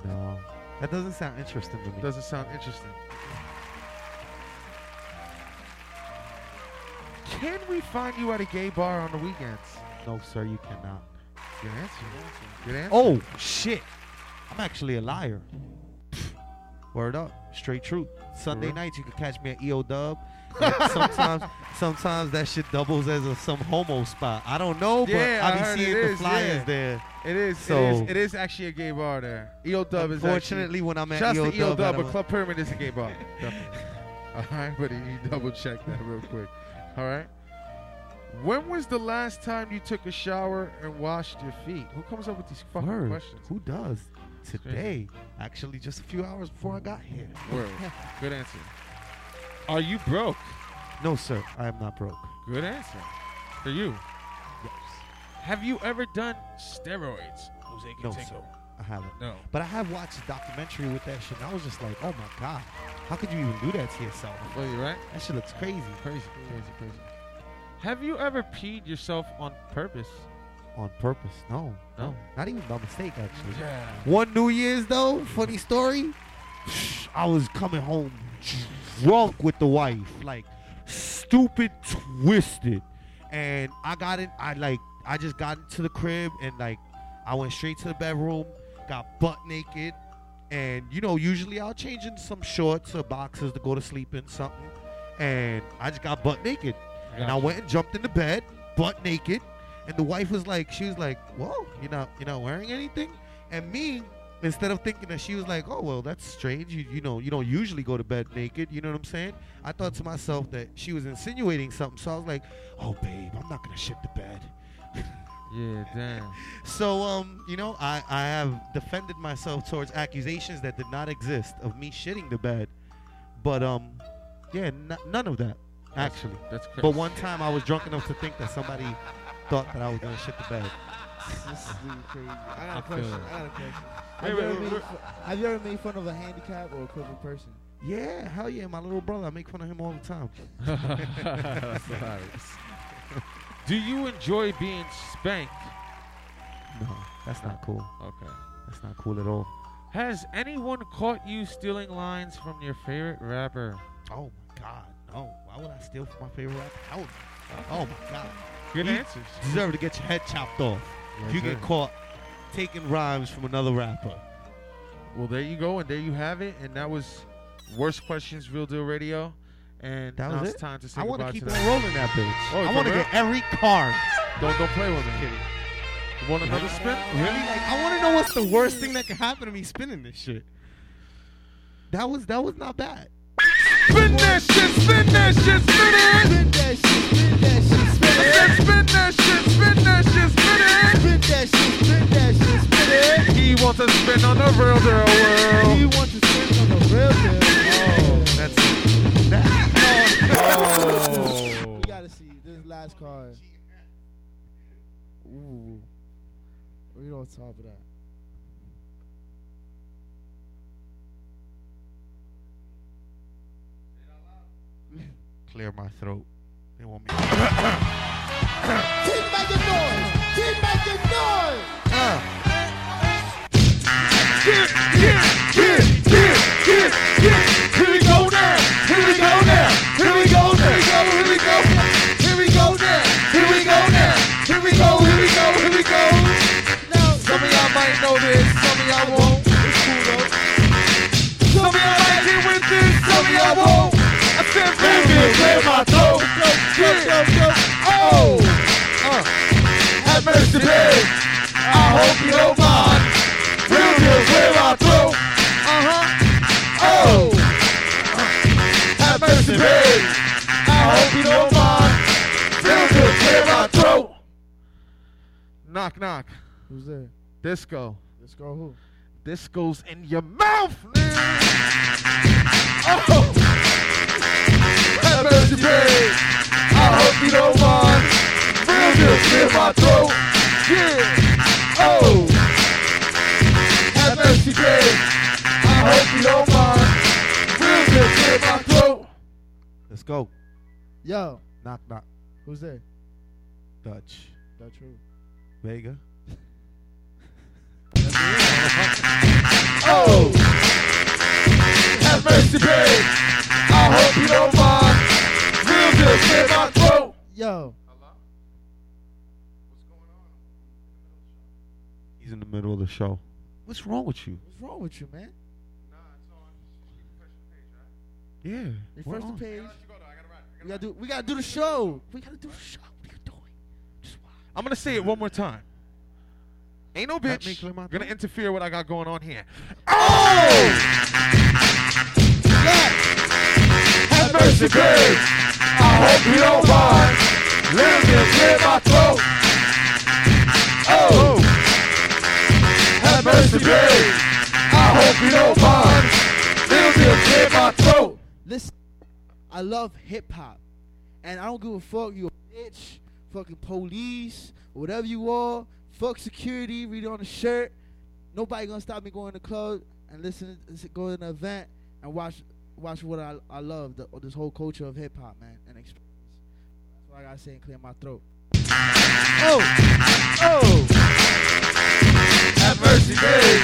No. That doesn't sound interesting to me. Doesn't sound interesting. Can we find you at a gay bar on the weekends? No, sir, you cannot. Good answer. Good answer. Oh, shit. I'm actually a liar. Word up. Straight truth. Sunday real? nights you can catch me at EO Dub. Sometimes sometimes that shit doubles as a some homo spot. I don't know, but Yeah, I be seeing the is, flyers yeah. there. It is. So it is. It is actually a gay bar there. EO Dub is. Unfortunately, actually, when I'm at Shouts EO EO Dub, but Club Pyramid is a gay bar. All right, but you double check that real quick. All right. When was the last time you took a shower and washed your feet? Who comes up with these fucking Word. questions? Who does? Today. Actually, just a few hours before I got here. Word. Good answer. Are you broke? No, sir. I am not broke. Good answer. For you. Yes. Have you ever done steroids, Jose No, sir. I haven't. No. But I have watched a documentary with that shit, and I was just like, oh my god, how could you even do that to yourself? Well, you right? That shit looks crazy. Crazy, crazy, crazy. Mm. Have you ever peed yourself on purpose? On purpose? No, No? no, not even by mistake actually. Yeah. One New Year's though, funny story. I was coming home drunk with the wife, like stupid twisted, and I got in. I like I just got into the crib and like I went straight to the bedroom, got butt naked, and you know usually I'll change into some shorts or boxes to go to sleep in something, and I just got butt naked, and I went and jumped in the bed butt naked, and the wife was like, she was like, "Whoa, you're not you're not wearing anything," and me. Instead of thinking that she was like, "Oh well, that's strange. You you know you don't usually go to bed naked." You know what I'm saying? I thought to myself that she was insinuating something. So I was like, "Oh babe, I'm not gonna shit the bed." Yeah, damn. So um, you know, I I have defended myself towards accusations that did not exist of me shitting the bed, but um, yeah, n- none of that actually. That's crazy. But one time I was drunk enough to think that somebody thought that I was gonna shit the bed. This is really crazy. I got I a feel question. it. I got a question. Wait, Have, wait, you ever wait, made wait. have you ever made fun of a handicap or a crippled person? Yeah, hell yeah, my little brother. I make fun of him all the time. That's hilarious. Do you enjoy being spanked? No, that's not cool. Okay. That's not cool at all. Has anyone caught you stealing lines from your favorite rapper? Oh my god, no. Why would I steal from my favorite rapper? Oh hell. Oh my god. Good you answers. Deserve to get your head chopped off. if you Yes, get caught taking rhymes from another rapper. Well, there you go, and there you have it. And that was worst questions, Real Deal Radio. And That now was it's it? time to say I want to keep on rolling that bitch. Oh, I want to get every card. Don't don't play with me. You want another spin? Really? Like I want to know what's the worst thing that can happen to me spinning this shit. That was that was not bad. Spin that shit, spin that shit, spin it. Spin that shit, spin that shit, it. It. He wants to spin on the real deal world. He wants to spin on the real deal. Oh, that's that. Oh. We gotta see this last card. Ooh. We on top of that. Clear my throat. They want me. Keep making noise. Keep making noise. Uh. Here that mercy pig. I hope you don't mind. Real deal's where I throw. Uh huh. Oh. That mercy pig. I hope you don't mind. Real deal's where I throw. Knock, knock. Who's there? Disco. Disco who? Disco's in your mouth, man. Oh. That mercy pig. I hope you don't mind. Clear my throat. Yeah. Oh. Have mercy, babe. I hope you don't mind. Real clear my throat. Let's go. Yo, Knock, knock. who's there? Dutch. Dutch true. Vega. Oh. Have mercy, babe. I hope you don't mind. Real deal, clear my throat. Yo, in the middle of the show. What's wrong with you? what's wrong with you, man? Yeah. we're Refresh the page. We gotta do. We gotta do the show. We gotta do the show. What are you doing? I'm gonna say it one more time. Ain't no bitch gonna throat. interfere with what I got going on here. Oh! Have mercy, babe. I hope you don't mind. Let me clear my throat. Oh! Have mercy, babe. I hope you don't mind. Let me clear my throat. Listen, I love hip hop, and I don't give a fuck. You a bitch, fucking police, whatever you are. Fuck security. Read it on the shirt. Nobody gonna stop me going to the club and listen, go to an event and watch watch what I I love. The, this whole culture of hip hop, man, and experience. That's what I gotta say and clear my throat. Oh! Oh! Have mercy, babe.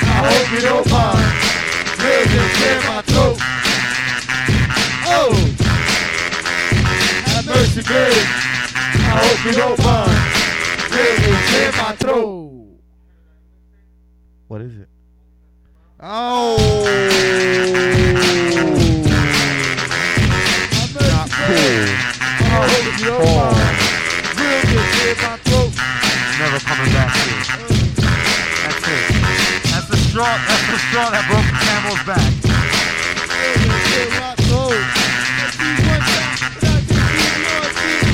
I hope you don't mind. Let me clear my throat. Oh! Have mercy, babe. I hope you don't mind. Let me clear my throat. What is it? Not say cheese, you know it's cheese.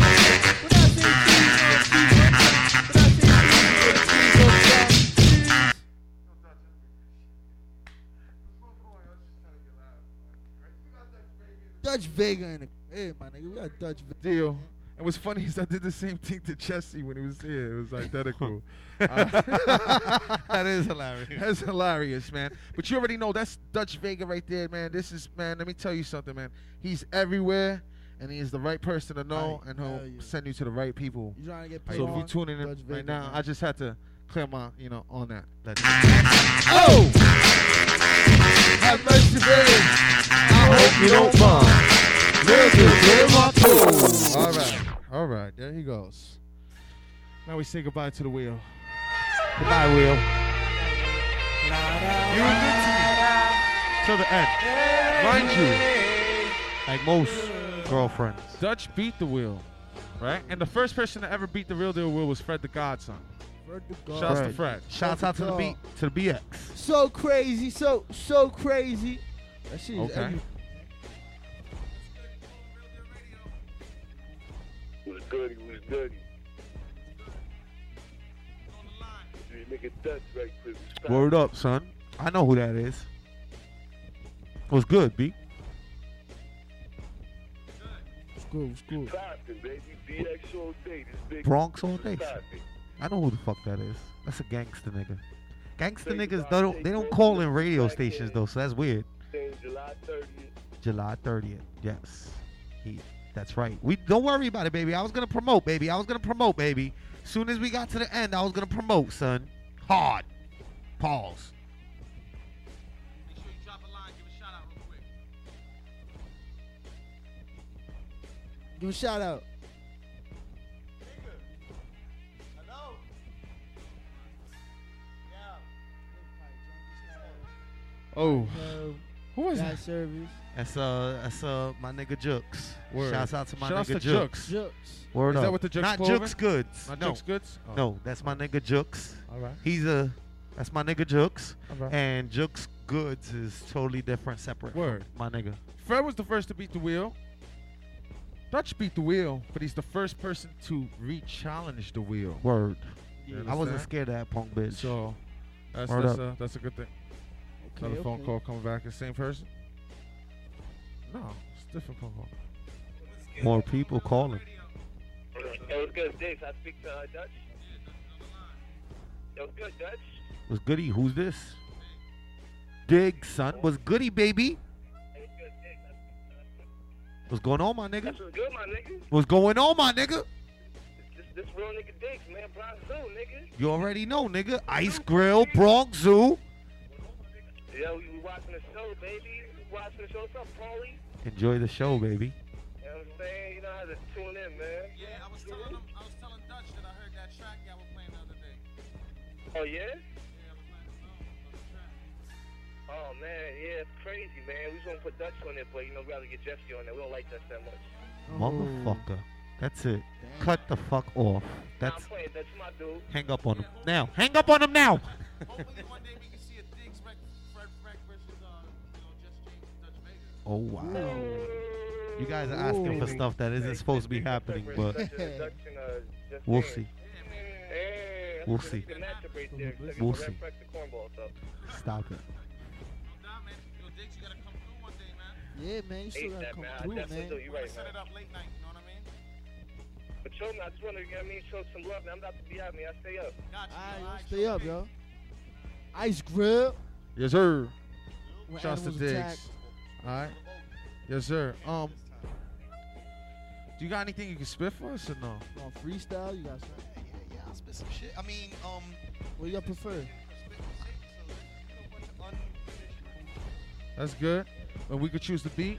One time. Cheese. Dutch Vega in the hey my nigga, we got Dutch Vega. Deal. And what's funny is I did the same thing to Jesse when he was here. It was identical. Uh, That is hilarious. That's hilarious, man. But you already know that's Dutch Vega right there, man. This is man. Let me tell you something, man. He's everywhere, and he is the right person to know, Right. and he'll yeah. send you to the right people. You trying to get paid So if you're tuning in Dutch right Vega, now, man. I just had to clear my, you know, on that. Let's Oh! Have mercy, babe. I hope you don't mind. Clear my throat. All right, all right. There he goes. Now we say goodbye to the wheel. Goodbye, wheel. You good to the end. Mind you, Like most girlfriends. Dutch beat the wheel, right? And the first person to ever beat the real deal wheel was Fred the Godson. To God. Shouts to Fred. Shouts out to the beat to the BX. So crazy, so so crazy. That shit is Okay. every- dirty, was dirty. You nigga Dutch right quick. Stop. Word up, son. I know who that is. What's good, B? It's good, it's good. Poppin', all day. Bronx all day. I know who the fuck that is. That's a gangster nigga. Gangster niggas they don't they they don't call in radio stations though, so that's weird. July 30th. July 30th. Yes. He that's right. We don't worry about it, baby. I was gonna promote, baby. I was gonna promote, baby. Soon as we got to the end, I was gonna promote, son. Hard. Pause. Give a shout out. Oh, Uh, who was Guy that? service. That's uh that's uh my nigga Jukes. Word. Shouts out to my Shouts nigga to Jukes. Jukes. Word Is up. that what the Jukes Not clothing? Jukes Goods. Not no. Jukes Goods? Oh. No, that's my nigga Jukes. All right. He's a that's my nigga Jukes. All right. And Jukes Goods is totally different, separate. from Word. My nigga. Fred was the first to beat the wheel. Dutch beat the wheel, but he's the first person to re-challenge the wheel. Word. You I wasn't scared of that punk bitch. So that's Word that's up. a, that's a good thing. Okay, Another phone call coming back. The same person? No, it's different call. More people calling. Yo, what's good, Diggs? I speak to uh, Dutch. Yo, what's good, Dutch? Was goody? Who's this? Dig, son. Was goody, baby? What's going on, my nigga? That's what's good, my nigga. What's going on, my nigga? This, this real nigga Diggs, man. Bronx Zoo, nigga. You already know, nigga. Ice Grill, Bronx Zoo. Yo, we, we watching the show, baby. We watching the show. What's up, Paulie? Enjoy the show, baby. You know what I'm saying? You know how to tune in, man. Yeah, I was telling him, I was telling Dutch that I heard that track y'all were playing the other day. Oh, yeah? Oh, man, yeah, it's crazy, man. We was going to put Dutch on it, but, you know, we got to get Jesse on there. We don't like Dutch that much. Motherfucker. That's it. Cut the fuck off. Nah, That's I'm playing Dutch, my dude. hang up on him now. Hang up on him now. Oh wow. You guys are asking for stuff that isn't supposed to be happening, but Dutch, and- Dutch and, uh, Just we'll see. We'll see. good matchup right there. Except We'll see. Fresh the cornball stuff. Stop it. Yeah, man, you still gotta ASAP, come man. I through, definitely man. do. You're right, Set it up late night, you know what I mean? But show me, I just want to, you know what I mean, show some love, man. I'm about to be out, man. I stay up. Got you. Alright, yo, stay up, me. yo. Ice Grill. Yes, sir. When Shouts to animals Diggs. Attack. All right. Yes, sir. Um, do you got anything you can spit for us or no? On freestyle, you got some. Yeah, yeah, I'll spit some shit. I mean, um, What you prefer? That's good. And we could choose the beat.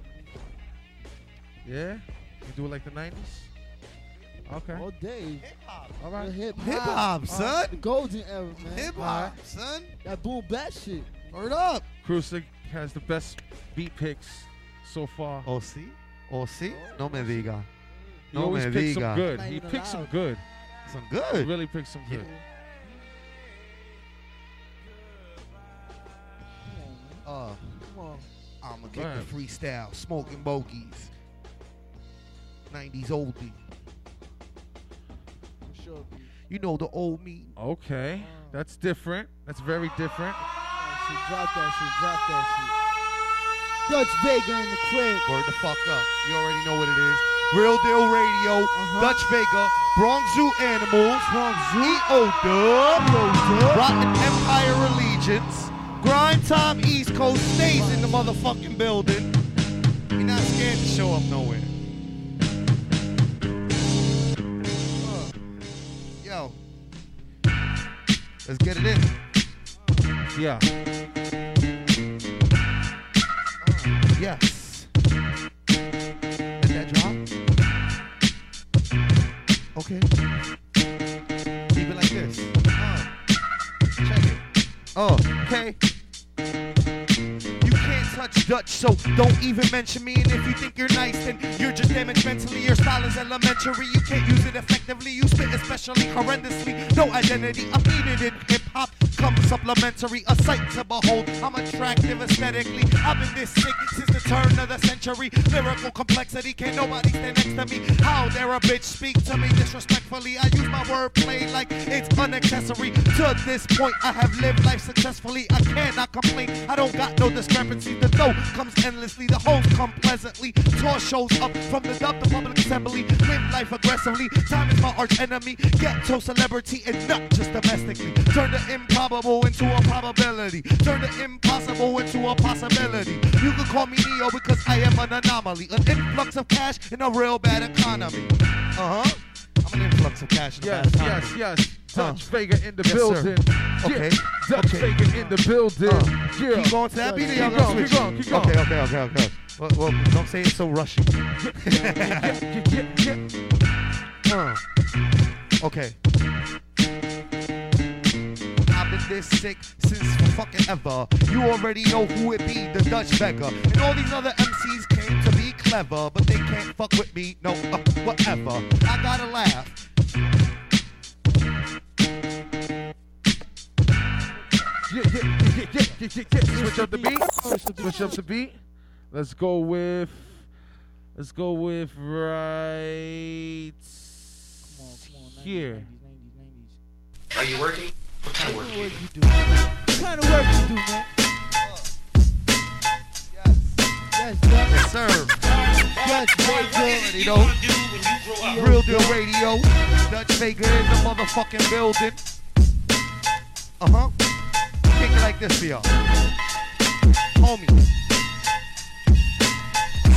Yeah. You do it like the '90s. Okay. All day. All right. Hip Hip hop, son. The golden era, man. Hip Alright. hop, son. That boom bat shit. Word up. Krusik has the best beat picks so far. Oh, sí. Oh, sí. No me diga. He No always me picks some good. He even picks some good. Some He good. really picks some good. Uh, Come on. I'ma Go get ahead. the freestyle, smoking bogeys. 90s oldie. For sure, B. You know the old me. Okay. That's different. That's very different. Shit, drop that shit. Drop that shit. Dutch Vega in the crib. Word the fuck up. You already know what it is. Real Deal Radio, uh-huh. Dutch Vega, Bronx Zoo Animals, Bronx Zoo. EO Dub, Rotten Empire Allegiance, Grind Time East Coast stays in the motherfucking building. You're not scared to show up nowhere. Yo, let's get it in. Yeah. Yes. Let that drop. Okay. Leave it like this. Uh, check it. Oh, okay. You can't touch Dutch, so don't even mention me. And if you think you're nice, then you're just damaged mentally. Your style is elementary. You can't use it effectively. You spit especially horrendously. No identity. I'm needed in hip hop. Come supplementary, a sight to behold. I'm attractive aesthetically. I've been this sick since turn of the century. Lyrical complexity, can't nobody stand next to me. How dare a bitch speak to me disrespectfully? I use my wordplay like it's unaccessory. To this point, I have lived life successfully. I cannot complain. I don't got no discrepancy. The dough comes endlessly. The hoes come pleasantly. Tour shows up from the dub to public assembly. Live life aggressively. Time is my arch enemy. Ghetto celebrity and not just domestically. Turn the improbable into a probability. Turn the impossible into a possibility. You can call me Neo because I am an anomaly. An influx of cash in a real bad economy. Uh huh. I'm an influx of cash in a Yes, bad yes, economy. yes. Dutch Vega in the Yes, sir. Okay. Yeah. Dutch Okay. Vega in the building. Uh, yeah. Keep going to that beat or Keep going, keep going, keep going. Okay, okay, okay, okay. Well, well, don't say it so rushing. Uh, okay. I've been this sick since fucking ever. You already know who it be, the Dutch beggar. And all these other MCs came to be clever, but they can't fuck with me, no, uh, whatever. I gotta laugh. Yeah, yeah, yeah, yeah, yeah, yeah, yeah. Switch up the beat. Switch up the beat. Let's go with. Let's go with right Come on, come on. 90s, here. 90s, 90s, 90s. Are you working? What kind of work do you do? What kind of work you do, man? Yes, Dutch. Yes, sir. Dutch Vega. You know, Real Deal Radio. Dutch Vega in the motherfucking building. Uh huh. Kick it like this for y'all. Homie.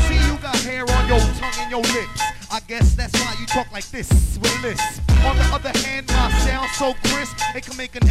See, you got hair on your tongue and your lips. I guess that's why you talk like this with lisp. On the other hand, my sound so crisp, it can make an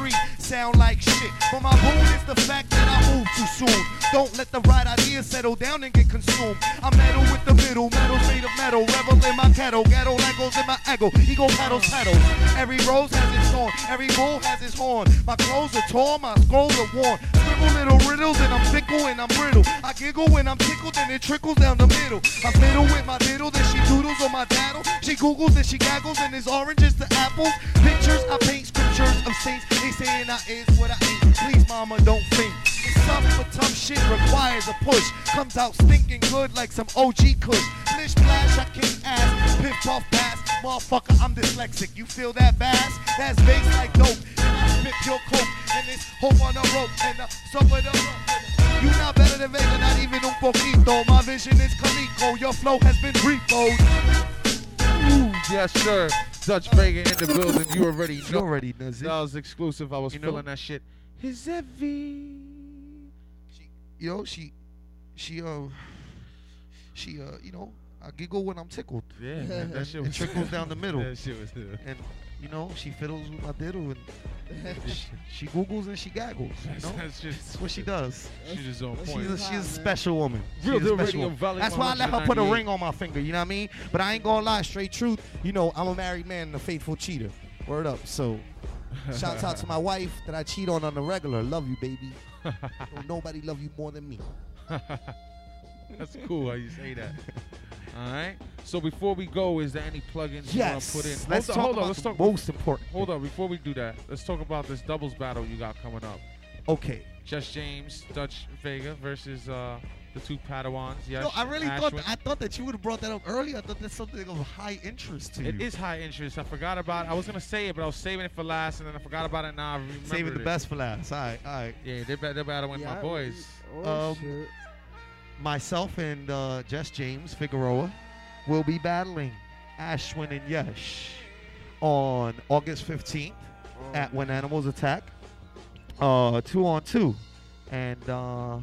MP3 sound like shit. But my boon is the fact that I move too soon. Don't let the right ideas settle down and get consumed. I meddle with the middle, metal's made of metal. Revel in my kettle, ghetto legos in my ego. Ego pedals, pedals. Every rose has its thorn, every bull has its horn. My clothes are torn, my scrolls are worn. Scribble little riddles and I'm fickle and I'm brittle. I giggle when I'm tickled and it trickles down the middle. I fiddle with my diddle, then she doodles on my daddle. She googles and she gaggles and it's oranges to apples. Pictures, I paint scriptures of saints. Saying I is what I ain't. Please, mama, don't think. Some tough shit requires a push. Comes out stinking good like some OG kush. Blish flash, I kick ass. Piff puff pass. Motherfucker, I'm dyslexic. You feel that bass? That's bass like dope. I spit pure coke. And it's hope on a rope. And some of the rope. You not better than Vega, not even un poquito. My vision is Calico. Your flow has been repoed. Ooh, yes, sir. Dutch Vega in the building. You already know. You already knows it. That was exclusive. I was You know? feeling that shit. His heavy. You know, she, she, uh, she, uh, you know, I giggle when I'm tickled. Yeah, man, that shit It was trickles down the middle. That shit was And you know, she fiddles with my diddle and she, she googles and she gaggles. You know, That's just- That's what she does. She's just on point. She's a, she's a special woman. Real Deal special Radio, woman. Valley That's why I let her put a ring on my finger. You know what I mean? But I ain't gonna lie, straight truth. You know, I'm a married man and a faithful cheater. Word up. So, shouts out to my wife that I cheat on on the regular. Love you, baby. Don't nobody love you more than me. That's cool how you say that. All right. So before we go, is there any plugins you want to put in? Let's hold talk on, hold on. about Let's the talk most important Hold on. Before we do that, let's talk about this doubles battle you got coming up. Okay. Just James, Dutch Vega versus uh, the two Padawans. Yes. No, I really thought I thought that you would have brought that up earlier. I thought that's something of high interest to you. It is high interest. I forgot about. I was gonna say it, but I was saving it for last, and then I forgot about it. Now I remember. Saving the best for last. All right, all right. Yeah, they're, ba- they're battling Yeah, my boys. Oh, um, myself and uh, Jess James Figueroa will be battling Ashwin and Yesh on August 15th at When Animals Attack. Uh, two on two, and uh,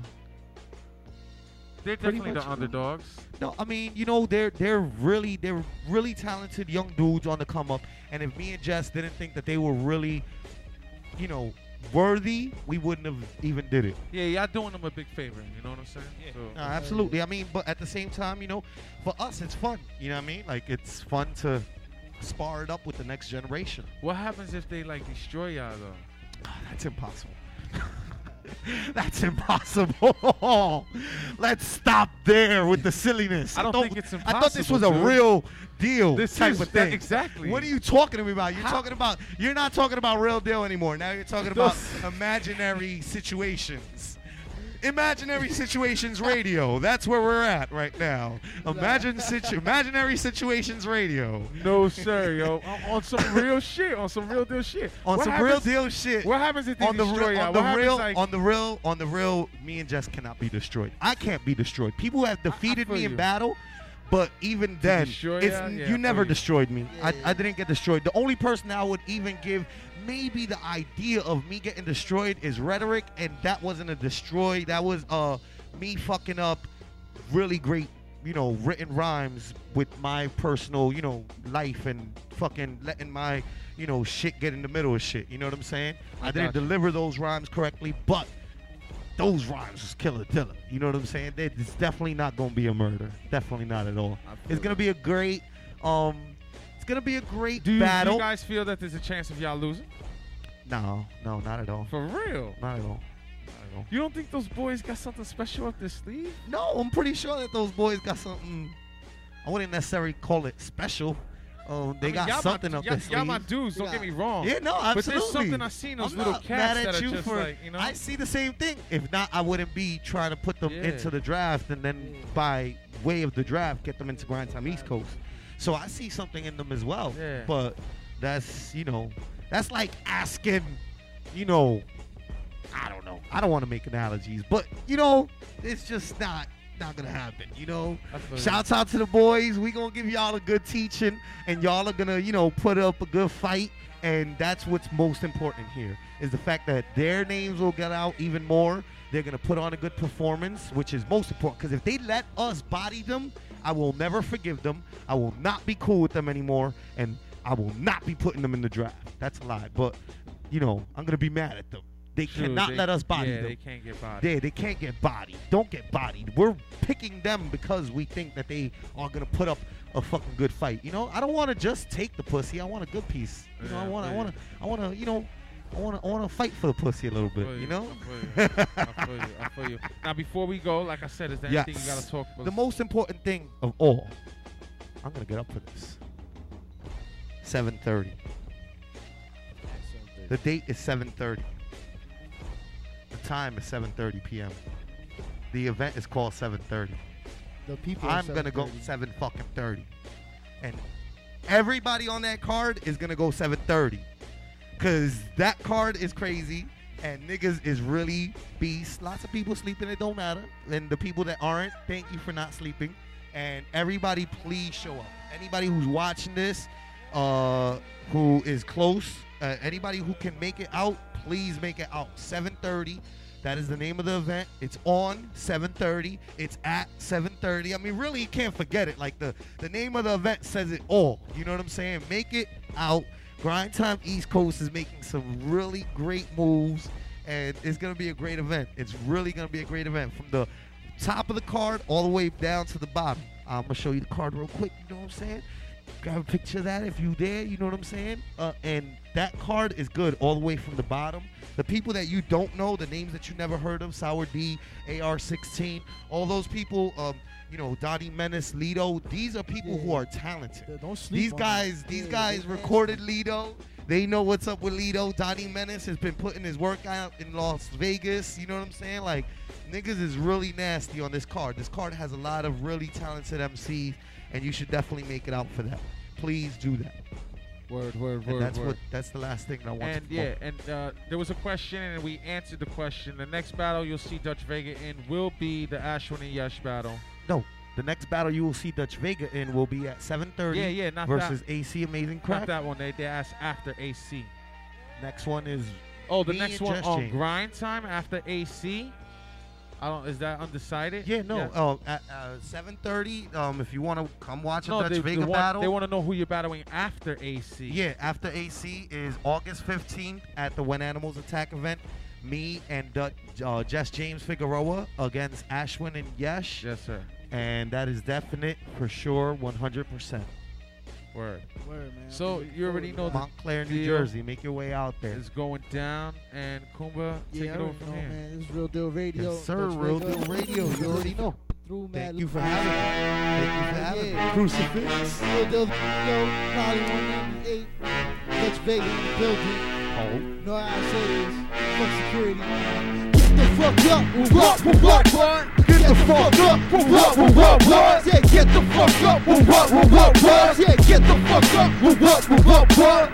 They're definitely the underdogs. No, I mean, you know, they're they're really they're really talented young dudes on the come up. And if me and Jess didn't think that they were really, you know, worthy, we wouldn't have even did it. Yeah, y'all doing them a big favor. You know what I'm saying? Yeah. So, No, absolutely. I mean, but at the same time, you know, for us, it's fun. You know what I mean? Like, it's fun to spar it up with the next generation. What happens if they like destroy y'all though? That's impossible. That's impossible. Let's stop there with the silliness. I don't thought- think it's impossible. I thought this was a real deal This type is of thing. exactly. What are you talking to me about? You're How- talking about. You're not talking about real deal anymore. Now you're talking about imaginary situations. Imaginary Situations Radio. That's where we're at right now. Imagine situ- Imaginary Situations Radio. No, sir, yo. On, on some real shit. On some real deal shit. On What some happens- real deal shit. What happens if they on the destroy real, y'all? on the What happens, real, like- on the real, on the real, me and Jess cannot be destroyed. I can't be destroyed. People have defeated feel me in you. battle, but even then, it's. Yeah, you never you. destroyed me. I, I didn't get destroyed. The only person I would even give maybe the idea of me getting destroyed is rhetoric, and that wasn't a destroy. That was uh me fucking up really great, you know, written rhymes with my personal, you know, life and fucking letting my, you know, shit get in the middle of shit. You know what I'm saying? I, I didn't you. deliver those rhymes correctly, but those rhymes was killer dilla. You know what I'm saying? It's definitely not gonna be a murder. Definitely not at all. It's gonna be a great, um, it's gonna be a great Do you, battle. do you guys feel that there's a chance of y'all losing? No, no, not at all. For real? Not at all. Not at all. You don't think those boys got something special up their sleeve? No, I'm pretty sure that those boys got something. I wouldn't necessarily call it special. Um, they I mean, got something my, up their y'all my dudes. Don't get me wrong. Yeah, no, absolutely. But there's something I seen those I'm little cats mad that at are you just for. like, you know. I see the same thing. If not, I wouldn't be trying to put them Yeah. into the draft and then by way of the draft get them into Grind Time East Coast. So I see something in them as well. Yeah. But that's you know, That's like asking, you know, I don't know. I don't want to make analogies, but you know, it's just not not gonna happen. You know. Shouts out to the boys. We gonna give y'all a good teaching, and y'all are gonna, you know, put up a good fight. And that's what's most important here is the fact that their names will get out even more. They're gonna put on a good performance, which is most important. Because if they let us body them, I will never forgive them. I will not be cool with them anymore, and I will not be putting them in the draft. That's a lie. But you know, I'm gonna be mad at them. They True, cannot they- let us body yeah, them. they can't get bodied. They, they can't get bodied. Don't get bodied. We're picking them because we think that they are gonna put up a fucking good fight. You know, I don't want to just take the pussy. I want a good piece. You know, I Yeah, want, I yeah. want to, I want to, you know, I want to, I want to fight for the pussy a little bit. feel You know. I feel you. I feel you. I feel you. Now, before we go, like I said, is there anything you gotta talk about? The most important thing of all, I'm gonna get up for this. 7:30. The date is 7:30. The time is 7:30 p.m. The event is called 7:30. The people. I'm gonna go 7:30. 7 fucking 30, and everybody on that card is gonna go 7:30, cause that card is crazy. And niggas is really beast. Lots of people sleeping, it don't matter. And the people that aren't, thank you for not sleeping. And everybody, please show up. Anybody who's watching this, uh, who is close, uh, anybody who can make it out, please make it out. 7:30. That is the name of the event. It's on 7:30. It's at 7:30. I mean, really, you can't forget it. Like the the name of the event says it all. You know what I'm saying? Make it out. Grind Time East Coast is making some really great moves, and it's gonna be a great event. It's really gonna be a great event from the top of the card all the way down to the bottom. I'm gonna show you the card real quick. You know what I'm saying? Grab a picture of that if you dare. You know what I'm saying? Uh, and that card is good all the way from the bottom. The people that you don't know, the names that you never heard of, Sour D, AR16, all those people, um, you know, Donnie Menace, Lido. These are people who are talented. Don't sleep These guys, these Yeah, guys recorded Lido. They know what's up with Lido. Donnie Menace has been putting his work out in Las Vegas. You know what I'm saying? Like, niggas is really nasty on this card. This card has a lot of really talented MCs, and you should definitely make it out for that. Please do that. Word, word, And word, that's word. what that's the last thing I want And to yeah, and uh, there was a question, and we answered the question. The next battle you'll see Dutch Vega in will be the Ashwin and Yash battle. No, the next battle you will see Dutch Vega in will be at 7:30 Yeah, yeah, not versus that. AC Amazing Crack. Not that one. They, they asked after AC. Next one is Oh, the next one on James. grind time after AC. I don't. Is that undecided? Yeah, no. Oh, at uh, 7:30. Um, if you want to come watch a no, Dutch they, Vega they want, battle, They want to know who you're battling after AC. Yeah, after AC is August 15th at the When Animals Attack event. Me and Dutch, uh, Jess James Figueroa against Ashwin and Yesh. Yes, sir. And that is definite for sure, 100%. Word. Word, man. So you already know the Montclair, New Jersey. Make your way out there. It's going down, and Kumba take Yeah, I it over from know, here. man. This is Real Deal Radio. Yes, sir. Dutch Real Deal Radio. You already know. Through Thank you for Live. having me. Thank you for having Yeah. me. Crucifix. Real Deal Radio, Probably 198. Dutch Vega in the building. Oh. Know how I say is fuck security. Get the fuck up. What, what, what, what? Get the fuck up. What, what, what, what? Yeah, get the fuck up. What, what, what, what? Yeah, get the fuck up. What, what, what, what?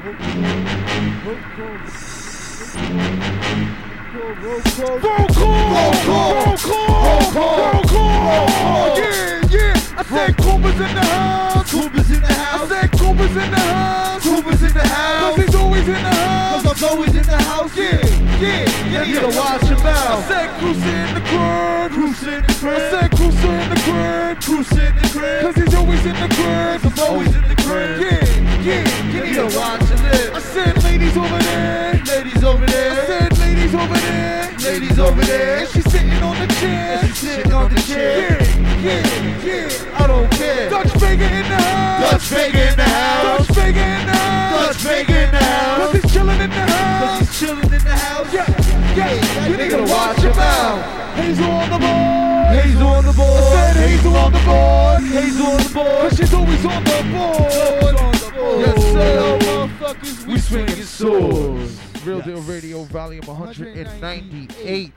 Roll call. Roll call. Roll call. Roll call. Yeah, yeah. I said Cooper's in the house. Cooper's in the house. I said Cooper's in the house. Cooper's in the house. Cause he's always in the house. Cause I'm always in the house. Yeah, yeah, yeah. You gotta watch him out. I said Cruiser in the crib. Cruiser in the crib. I said Cruiser in the crib. Cruiser in the crib. Cause he's always in the crib. I'm always in the crib. Yeah, yeah. You need to watch him live. I said ladies over there. Ladies over there. I said ladies over there. Ladies over there. And she's sitting on the chair. And she's sitting on the chair. Yeah, yeah, yeah. I don't care. Dutch Vega in the house. Dutch Vega in the house. Dutch Vega in the house. Dutch Vega in the house. Cause he's chilling in the house. Cause he's chilling in the house. Yeah, yeah. You need to watch him out. Hazel on the board. Hazel on the board. I said Hazel on the board. Hazel on the board. Cause she's always on the board. Yes, sir. Motherfuckers, We swinging swords. Real Deal Radio, volume 198.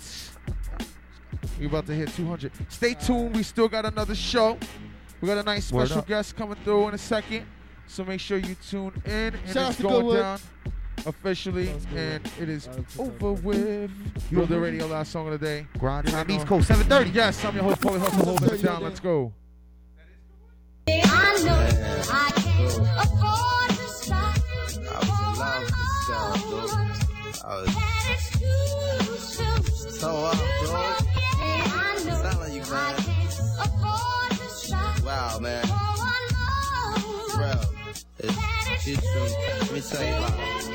We about to hit 200. Stay tuned. We still got another show. We got a nice special guest coming through in a second. So make sure you tune in. And Shout it's going Goodwood. down. officially, and it is over with. You are the radio last song of the day. Grind time, Right East. Coast, 7:30. Yes, I'm your host, Paulie Hustle, holding it down. Let's go. I know I can't Was so up, bro. Sound like you, man. Wow, man. Bro, it's, it's true. Let me tell you about it.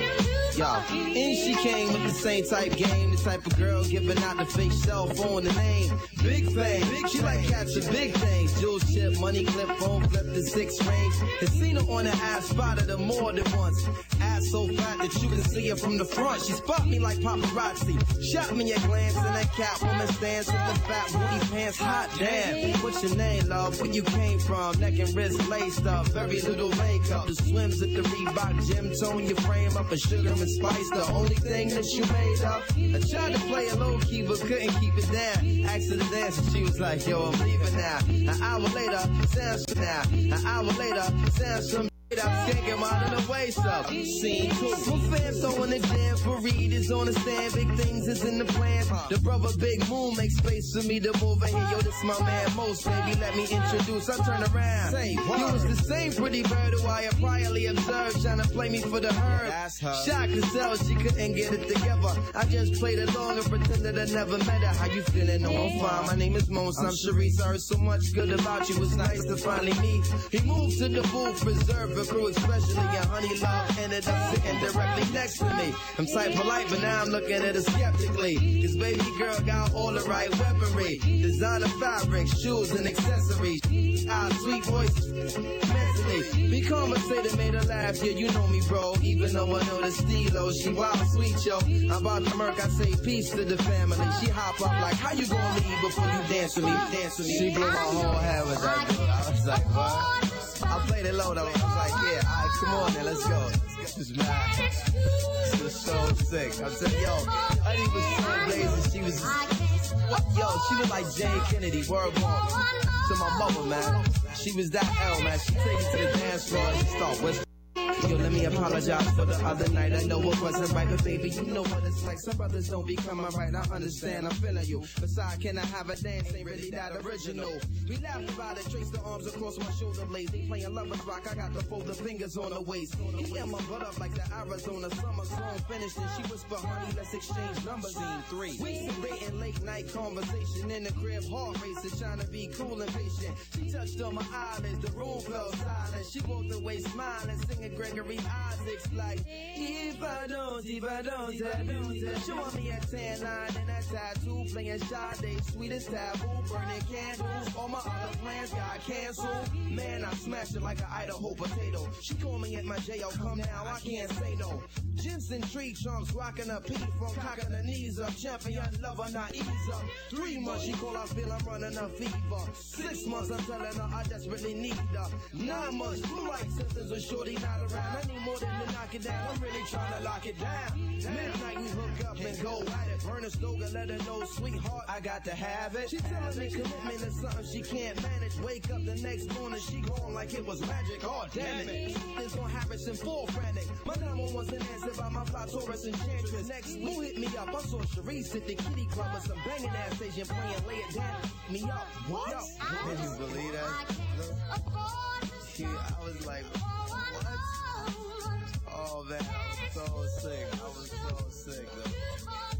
And she came with the same type game, the type of girl giving out the fake cell phone, the name. Big fame, she like catching big things. Jewel chip, money clip, phone flip, the six range. And seen her on the ass, spotted her more than once. Ass so fat that you can see her from the front. She spot me like paparazzi. Shot me a glance in that cat woman stance with the fat booty pants. Hot damn. What's your name, love? Where you came from? Neck and wrist laced up. Very little makeup. The swims at the Reebok gym. Tone your frame up. A sugar and spice. The only thing that you made up. I tried to play a low key, but couldn't keep it down. Asked her to dance and she was like, yo, I'm leaving now. An hour later, sounds now. An hour later, sounds I'm skanking out in the waist up. Scene two. My fans throwing the jam for readers on the stand. Big things is in the plan. The brother Big Moon makes space for me to move in here. Yo, this my man Most, baby. Let me introduce. I turn around. You was the same pretty bird who I priorly observed. Trying to play me for the herd. Shot could tell she couldn't get it together. I just played along and pretended I never met her. How you feeling? No, I'm fine. My name is Mons. I'm Sharice. I heard so much good about you. It's nice to finally meet. He moved to the booth, preserve a crew, especially your honey love. Ended up sitting directly next to me. I'm tight polite, but now I'm looking at her skeptically. Cause baby girl got all the right weaponry. Designer fabrics, shoes, and accessories. Ah, sweet voice. Mentally. Be conversated, made her laugh. Yeah, you know me, bro. Even though I know the stilo, she wild sweet, yo. I'm about to murk, I say peace to the family. She hop up like, how you gonna leave before you dance with me? Dance with me. She blew my whole head with that. I was like, what? I played it low though. I was like, yeah, alright, come on then, let's go. This mad. This was so sick. I'm saying, yo, Honey was so blazing. She was, yo, she was like Jay Kennedy, word one. To my mother, man. She was that L, man. She take me to the dance floor and start whispering. Yo, let me apologize for the other night. I know it wasn't right, but baby, you know what it's like. Some brothers don't be coming right. I understand, I'm feeling you. Besides, can I have a dance? Ain't really that original. We laugh about it, trace the arms across my shoulder blades. They playing lovers rock, I got to fold the folded fingers on the waist. Yeah, my butt up like the Arizona summer song finished, and she whisper, honey, let's exchange numbers. Scene three. We debating late night conversation in the crib, heart racing, trying to be cool and patient. She touched on my eyelids, the room fell silent. She walked away smiling, singing Gregory Isaacs like, if I don't, if I don't, if I don't. Showing me a tan line and a tattoo, playing Sade, sweetest taboo, burning candles. All my other plans got canceled. Man, I smashed it like an Idaho potato. She called me at my jail, come now, I can't say no. Jensen tree trunks, rocking a P from cocking her knees up. Champion lover, not ease up. Three months, she call, I feel I'm running a fever. Six months, I'm telling her I desperately need her. Nine months, blue light symptoms with shorty not around. I need more than to knock it down. I'm really trying to lock it down. Midnight, we hook up and go at it. Burn a slogan, let her know, sweetheart, I got to have it. She telling me commitment is something she can't manage. Wake up the next morning, she gone like it was magic. Oh, damn it. This on Harrison, full frantic. My number wasn't answered by my fly Taurus enchantress. Next, who hit me up? I saw Sharice at the kitty club with some banging ass Asian playing, lay it down, me up. What? Yo, can you believe that? Yeah, I was like, what? Oh man, I was so sick. I was so sick though.